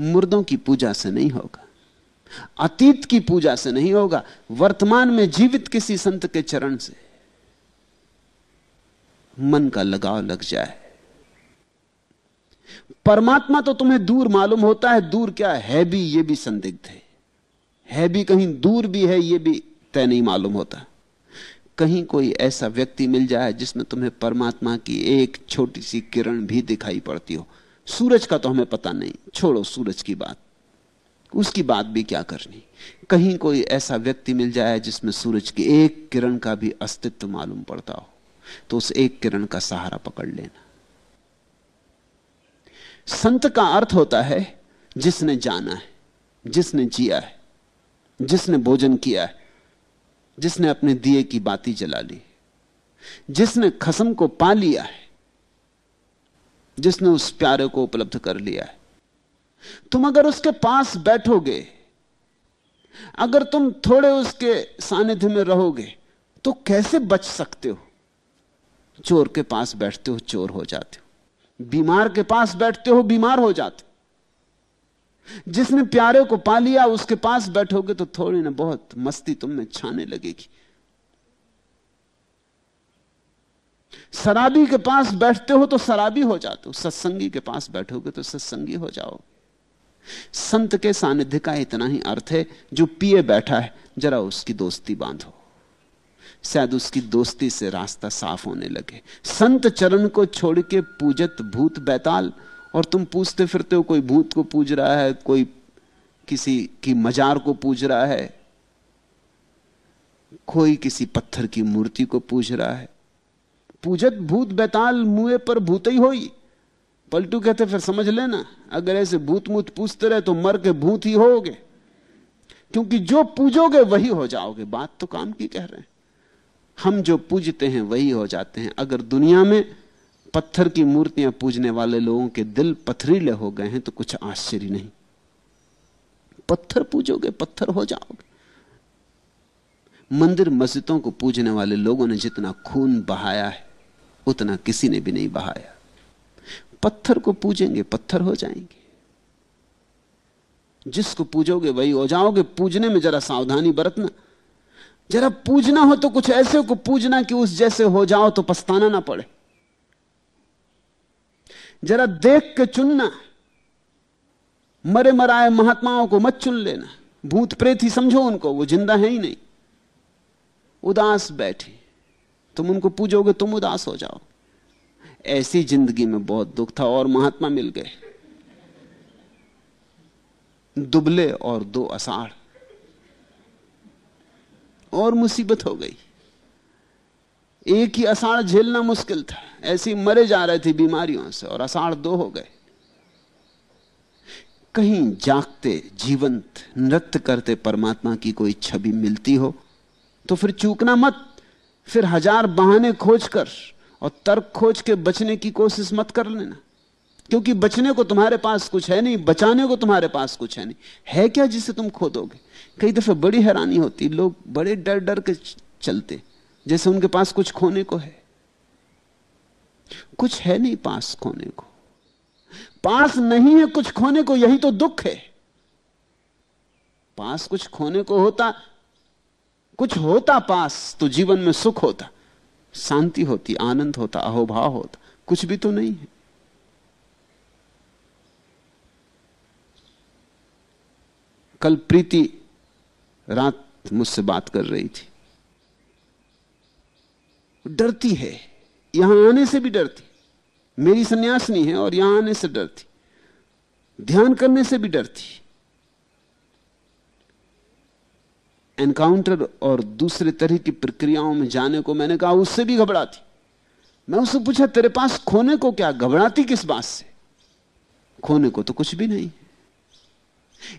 मुर्दों की पूजा से नहीं होगा। अतीत की पूजा से नहीं होगा। वर्तमान में जीवित किसी संत के चरण से मन का लगाव लग जाए। परमात्मा तो तुम्हें दूर मालूम होता है। दूर क्या है भी, ये भी संदिग्ध है। है भी कहीं दूर भी है, ये भी तय नहीं मालूम होता। कहीं कोई ऐसा व्यक्ति मिल जाए जिसमें तुम्हें परमात्मा की एक छोटी सी किरण भी दिखाई पड़ती हो। सूरज का तो हमें पता नहीं। छोड़ो सूरज की बात। उसकी बात भी क्या करनी? कहीं कोई ऐसा व्यक्ति मिल जाए जिसमें सूरज की एक किरण का भी अस्तित्व मालूम पड़ता हो तो उस एक किरण का सहारा पकड़ लेना। संत का अर्थ होता है, जिसने जाना है, जिसने जिया है, जिसने भोजन किया है जिसने अपने दिए की बाती जला ली, जिसने खसम को पा लिया है, जिसने उस प्यारे को उपलब्ध कर लिया है। तुम अगर उसके पास बैठोगे, अगर तुम थोड़े उसके सानिध्य में रहोगे तो कैसे बच सकते हो? चोर के पास बैठते हो, चोर हो जाते हो। बीमार के पास बैठते हो, बीमार हो जाते जिसने प्यारे को पा लिया, उसके पास बैठोगे तो थोड़ी ना बहुत मस्ती तुम में छाने लगेगी। शराबी के पास बैठते हो तो शराबी हो जाते हो, सत्संगी के पास बैठोगे तो सत्संगी हो जाओ। संत के सानिध्य का इतना ही अर्थ है, जो पिए बैठा है, जरा उसकी दोस्ती बांधो। शायद उसकी दोस्ती से रास्ता साफ़ होने लगे। संत चरण को छोड़ के पूजत भूत बैताल और तुम पूछते फिरते हो, कोई भूत को पूज रहा है, कोई किसी की मजार को पूज रहा है, कोई किसी पत्थर की मूर्ति को पूज रहा है। पूजत भूत बेताल मुए पर भूत ही होई। पलटू कहते, फिर समझ लेना, अगर ऐसे भूत मूत पूछते रहे तो मर के भूत ही होगे। क्योंकि जो पूजोगे वही हो जाओगे। बात तो काम की कह रहे हैं। हम जो पूजते हैं वही हो जाते हैं। अगर दुनिया में पत्थर की मूर्तियाँ पूजने वाले लोगों के दिल पथरीले हो गए हैं तो कुछ आश्चर्य नहीं। पत्थर पूजोगे, पत्थर हो जाओगे। मंदिर मस्जिदों को पूजने वाले लोगों ने जितना खून बहाया है, उतना किसी ने भी नहीं बहाया। पत्थर को पूजेंगे, पत्थर हो जाएँगे। जिसको पूजोगे वही हो जाओगे। पूजने में जरा सावधानी बरतना। जरा पूजना हो तो कुछ ऐसे को पूजना कि उस जैसे हो जाओ तो पछताना ना पड़े। जरा देख के चुनना मरे मराए महात्माओं को मत चुन लेना। भूत प्रेत ही समझो उनको, वो ज़िंदा है ही नहीं। उदास बैठे। तुम उनको पूजोगे, तुम उदास हो जाओ। ऐसी ज़िंदगी में बहुत दुख था और महात्मा मिल गए। दुबले और दो असाढ़। और मुसीबत हो गई। एक ही अषाढ़ झेलना मुश्किल था। ऐसी मरे जा रहे थे बीमारियों से और अषाढ़ दो हो गए। कहीं जागते, जीवंत, नृत्य करते परमात्मा की कोई छवि मिलती हो तो फिर चूकना मत। फिर हज़ार बहाने खोजकर और तर्क खोज के बचने की कोशिश मत कर लेना। क्योंकि बचने को तुम्हारे पास कुछ है नहीं, बचाने को तुम्हारे पास कुछ है नहीं। है क्या जिसे तुम खोदोगे? कई दफे बड़ी हैरानी होती, लोग बड़े डर डर के चलते। जैसे उनके पास कुछ खोने को है। कुछ है नहीं पास खोने को। पास नहीं है कुछ खोने को, यही तो दुख है। पास कुछ खोने को होता, कुछ होता पास तो जीवन में सुख होता, शांति होती, आनंद होता, अहोभाव होता, कुछ भी तो नहीं है। कल प्रीति रात मुझसे बात कर रही थी। डरती है। यहाँ आने से भी डरती। मेरी सन्यासनी है और यहाँ आने से डरती। ध्यान करने से भी डरती। एनकाउंटर और दूसरे तरह की प्रक्रियाओं में जाने को मैंने कहा, उससे भी घबराती। मैं उससे पूछा, तेरे पास खोने को क्या? घबराती किस बात से? खोने को तो कुछ भी नहीं।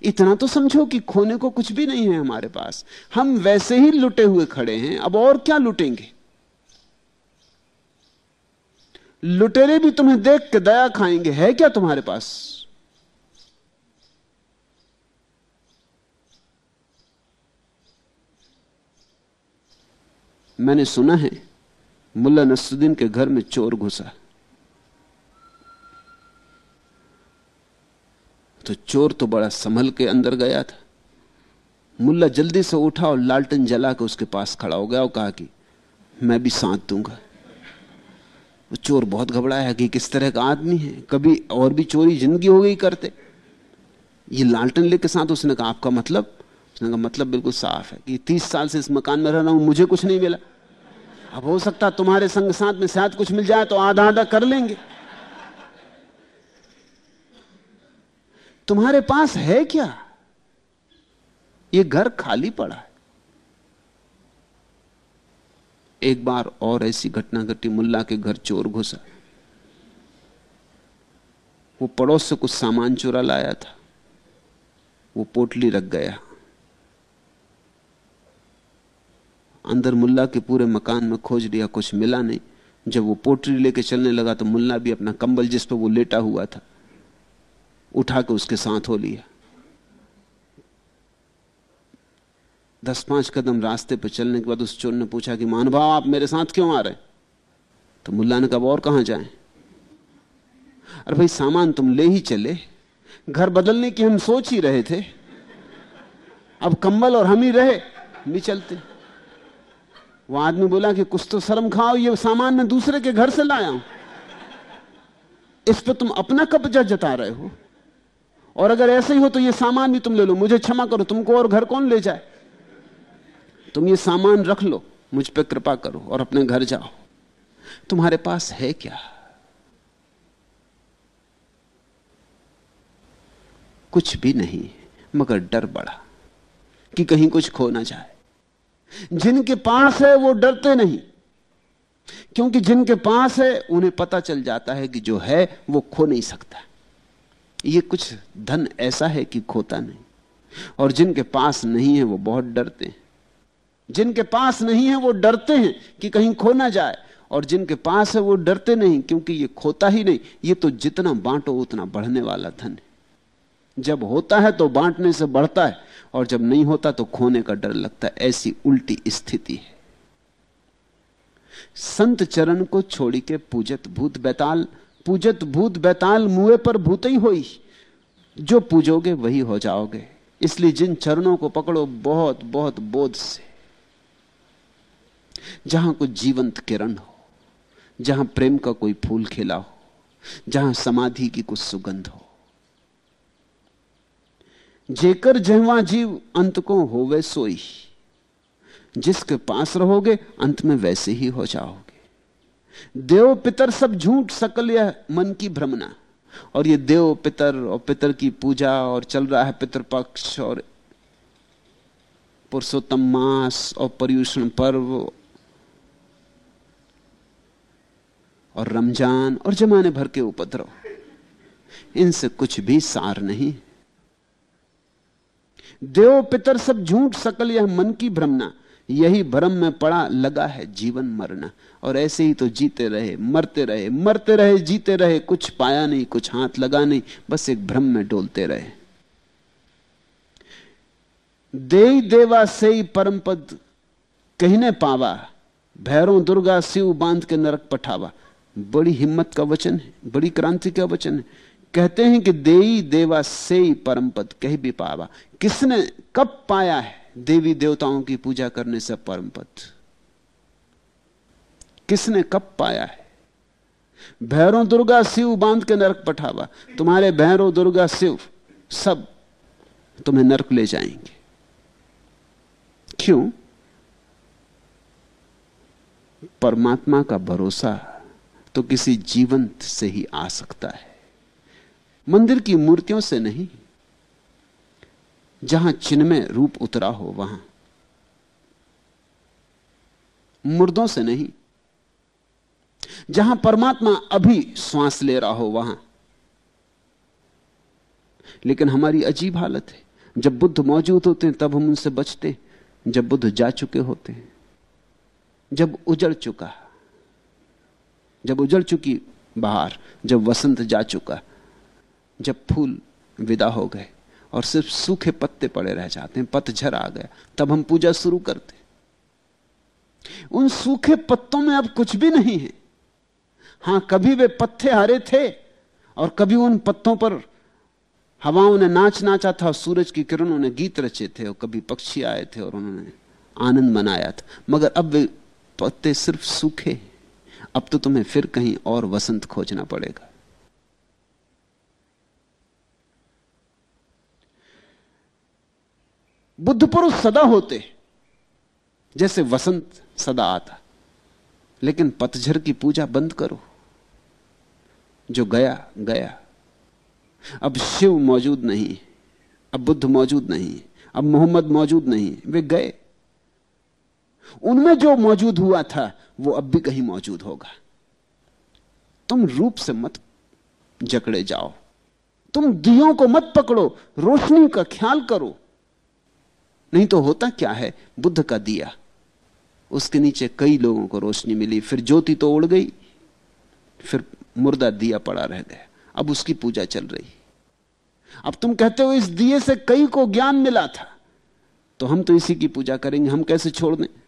इतना तो समझो कि खोने को कुछ भी नहीं है हमारे पास। हम वैसे ही लुटे हुए खड़े हैं, अब और क्या लुटेंगे? लुटेरे भी तुम्हें देख के दया खाएँगे। है क्या तुम्हारे पास? मैंने सुना है, मुल्ला नसरुद्दीन के घर में चोर घुसा। तो चोर तो बड़ा संभल के अंदर गया था। मुल्ला जल्दी से उठा और लालटन जला के उसके पास खड़ा हो गया और कहा कि, मैं भी साथ दूँगा। चोर बहुत घबराया कि किस तरह का आदमी है। कभी और भी चोरी ज़िंदगी हो गई करते। ये लालटन लेके साथ उसने कहा, आपका मतलब? उसने कहा मतलब बिल्कुल साफ़ है कि तीस साल से इस मकान में रह रहा हूँ, मुझे कुछ नहीं मिला। अब हो सकता तुम्हारे संग साथ में शायद कुछ मिल जाए तो आधा आधा कर लेंगे। तुम्हारे पास है क्या? ये घर खाली पड़ा है। एक बार और ऐसी घटना घटी, मुल्ला के घर चोर घुसा। वो पड़ोस से कुछ सामान चुरा लाया था। वो पोटली रख गया। अंदर मुल्ला के पूरे मकान में खोज लिया, कुछ मिला नहीं। जब वो पोटली लेके चलने लगा तो मुल्ला भी अपना कंबल जिस पर वो लेटा हुआ था, उठा के उसके साथ हो लिया। दस पाँच कदम रास्ते पर चलने के बाद उस चोर ने पूछा कि, मान भाव आप मेरे साथ क्यों आ रहे तो मुल्ला ने कहा और कहाँ जाए? अरे भाई, सामान तुम ले ही चले। घर बदलने की हम सोच ही रहे थे। अब कंबल और हम ही रहे भी चलते। वो आदमी बोला कि, कुछ तो शर्म खाओ, ये सामान मैं दूसरे के घर से लाया हूँ। इस पर तुम अपना कब्जा जता रहे हो। और अगर ऐसे ही हो तो ये सामान भी तुम ले लो, मुझे क्षमा करो, तुमको और घर कौन ले जाए? तुम ये सामान रख लो, मुझ पर कृपा करो और अपने घर जाओ। तुम्हारे पास है क्या? कुछ भी नहीं, मगर डर बड़ा कि कहीं कुछ खो ना जाए। जिनके पास है, वो डरते नहीं। क्योंकि जिनके पास है, उन्हें पता चल जाता है कि जो है, वो खो नहीं सकता। ये कुछ धन ऐसा है कि खोता नहीं। और जिनके पास नहीं है, वो बहुत डरते हैं। जिनके पास नहीं है वो डरते हैं कि कहीं खो ना जाए। और जिनके पास है वो डरते नहीं, क्योंकि ये खोता ही नहीं। ये तो जितना बांटो, उतना बढ़ने वाला धन है। जब होता है तो बांटने से बढ़ता है, और जब नहीं होता तो खोने का डर लगता है। ऐसी उल्टी स्थिति है। संत चरण को छोड़ी के पूजत भूत बैताल, पूजत भूत बैताल मुए पर भूत ही होई। जो पूजोगे वही हो जाओगे। इसलिए जिन चरणों को पकड़ो, बहुत बहुत बोध से। जहाँ कुछ जीवंत किरण हो, जहाँ प्रेम का कोई फूल खिला हो, जहाँ समाधि की कुछ सुगंध हो। जेकर जहवा जीव अंत को हो होवे सोई, जिसके पास रहोगे, अंत में वैसे ही हो जाओगे। देव पितर सब झूठ सकल यह मन की भ्रमना, और ये देव पितर और पितर की पूजा और चल रहा है पितृपक्ष और पुरुषोत्तम मास और पर्यूषण पर्व और रमज़ान और जमाने भर के उपद्रव। इनसे कुछ भी सार नहीं। देव पितर सब झूठ सकल यह मन की भ्रमना। यही भ्रम में पड़ा लगा है जीवन मरना। और ऐसे ही तो जीते रहे, मरते रहे मरते रहे, जीते रहे। कुछ पाया नहीं, कुछ हाथ लगा नहीं, बस एक भ्रम में डोलते रहे। दे देवा से ही परम पद कहने पावा, भैरों दुर्गा शिव बाँध के नरक पठावा। बड़ी हिम्मत का वचन है, बड़ी क्रांति का वचन है। कहते हैं कि देई देवा से परम पद, कह भी पावा। किसने कब पाया है देवी देवताओं की पूजा करने से परम पद? किसने कब पाया है? भैरों दुर्गा शिव बाँध के नरक पठावा। तुम्हारे भैरों दुर्गा शिव सब तुम्हें नरक ले जाएँगे। क्यों? परमात्मा का भरोसा तो किसी जीवंत से ही आ सकता है। मंदिर की मूर्तियों से नहीं, जहाँ चिन्ह में रूप उतरा हो वहाँ। मुर्दों से नहीं, जहाँ परमात्मा अभी श्वास ले रहा हो वहाँ। लेकिन हमारी अजीब हालत है। जब बुद्ध मौजूद होते हैं, तब हम उनसे बचते जब बुद्ध जा चुके होते हैं, जब उजड़ चुका जब उजड़ चुकी बाहर, जब वसंत जा चुका, जब फूल विदा हो गए और सिर्फ़ सूखे पत्ते पड़े रह जाते हैं पतझर आ गया, तब हम पूजा शुरू करते उन सूखे पत्तों में अब कुछ भी नहीं है। हाँ, कभी वे पत्ते हरे थे और कभी उन पत्तों पर हवाओं ने नाच नाचा था और सूरज की किरणों ने गीत रचे थे और कभी पक्षी आए थे और उन्होंने आनंद मनाया था। मगर अब वे पत्ते सिर्फ़ सूखे अब तो तुम्हें फिर कहीं और वसंत खोजना पड़ेगा। बुद्ध पुरुष सदा होते, जैसे वसंत सदा आता। लेकिन पतझर की पूजा बंद करो, जो गया गया। अब शिव मौजूद नहीं, अब बुद्ध मौजूद नहीं, अब मोहम्मद मौजूद नहीं, वे गए। उनमें जो मौजूद हुआ था वो अब भी कहीं मौजूद होगा। तुम रूप से मत जकड़े जाओ। तुम दियों को मत पकड़ो, रोशनी का ख्याल करो। नहीं तो होता क्या है? बुद्ध का दिया। उसके नीचे कई लोगों को रोशनी मिली, फिर ज्योति तो उड़ गई, फिर मुर्दा दिया पड़ा रह गया। अब उसकी पूजा चल रही। अब तुम कहते हो, इस दिए से कई को ज्ञान मिला था। तो हम तो इसी की पूजा करेंगे, हम कैसे छोड़ दें?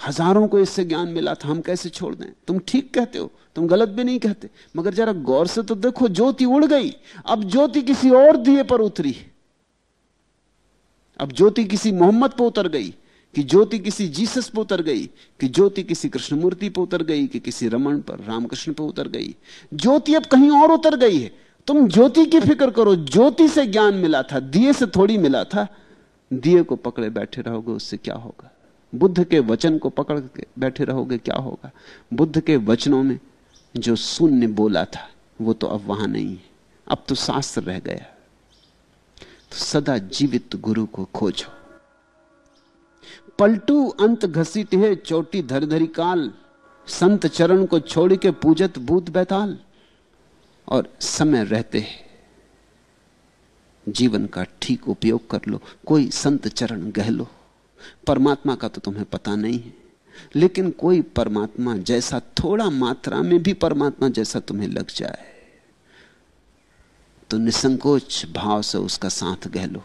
हज़ारों को इससे ज्ञान मिला था, हम कैसे छोड़ दें? तुम ठीक कहते हो, तुम गलत भी नहीं कहते, मगर जरा गौर से तो देखो, ज्योति उड़ गई। अब ज्योति किसी और दिए पर उतरी। अब ज्योति किसी मोहम्मद पर उतर गई, कि ज्योति किसी जीसस पर उतर गई, कि ज्योति किसी कृष्णमूर्ति पर उतर गई, कि किसी रमन पर, रामकृष्ण पर उतर गई। ज्योति अब कहीं और उतर गई है। तुम ज्योति की फ़िक्र करो, ज्योति से ज्ञान मिला था, दिए से थोड़ी मिला था, दिए को पकड़े बैठे रहोगे, उससे क्या होगा? बुद्ध के वचन को पकड़ के बैठे रहोगे, क्या होगा? बुद्ध के वचनों में जो शून्य बोला था, वो तो अब वहाँ नहीं है। अब तो शास्त्र रह गया। तो सदा जीवित गुरु को खोजो। पलटू अंत घसीट है चोटी धर धरी काल। संत चरण को छोड़ के पूजत भूत बैताल। और समय रहते हैं। जीवन का ठीक उपयोग कर लो। कोई संत चरण गह लो। परमात्मा का तो तुम्हें पता नहीं है। लेकिन कोई परमात्मा जैसा थोड़ा मात्रा में भी परमात्मा जैसा तुम्हें लग जाए तो निसंकोच भाव से उसका साथ गह लो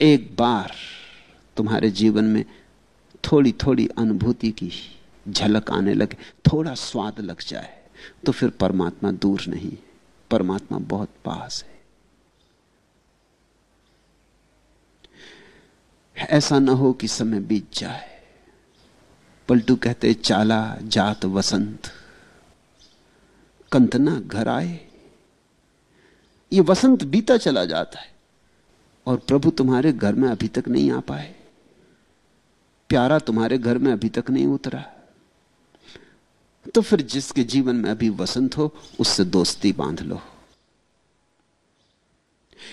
एक बार तुम्हारे जीवन में थोड़ी थोड़ी अनुभूति की झलक आने लगे, थोड़ा स्वाद लग जाए तो फिर परमात्मा दूर नहीं परमात्मा बहुत पास है। ऐसा ना हो कि समय बीत जाए। पलटू कहते, चाला जात वसंत। कंतना घर आए। ये वसंत बीता चला जाता है और प्रभु तुम्हारे घर में अभी तक नहीं आ पाए। प्यारा तुम्हारे घर में अभी तक नहीं उतरा। तो फिर जिसके जीवन में अभी वसंत हो, उससे दोस्ती बाँध लो।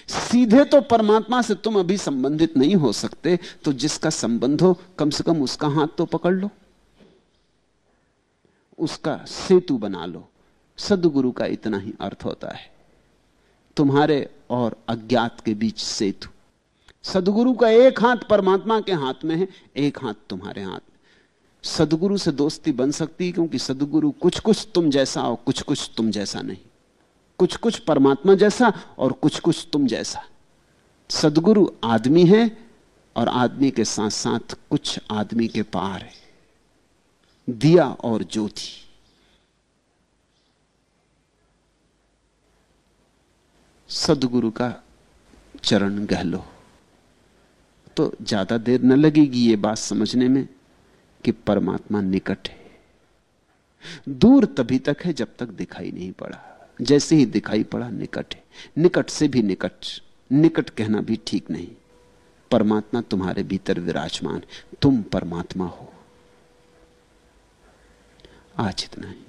सीधे तो परमात्मा से तुम अभी संबंधित नहीं हो सकते तो जिसका संबंध हो, कम से कम उसका हाथ तो पकड़ लो। उसका सेतु बना लो। सदगुरु का इतना ही अर्थ होता है। तुम्हारे और अज्ञात के बीच सेतु। सदगुरु का एक हाथ परमात्मा के हाथ में है, एक हाथ तुम्हारे हाथ। में सदगुरु से दोस्ती बन सकती है, क्योंकि सदगुरु कुछ कुछ तुम जैसा और कुछ कुछ तुम जैसा नहीं। कुछ कुछ परमात्मा जैसा और कुछ कुछ तुम जैसा। सदगुरु आदमी है और आदमी के साथ साथ कुछ आदमी के पार है। दिया और ज्योति। सदगुरु का चरण गहलो तो ज़्यादा देर न लगेगी ये बात समझने में कि परमात्मा निकट है। दूर तभी तक है जब तक दिखाई नहीं पड़ा। जैसे ही दिखाई पड़ा निकट है। निकट से भी निकट निकट कहना भी ठीक नहीं। परमात्मा तुम्हारे भीतर विराजमान, तुम परमात्मा हो। आज इतना ही।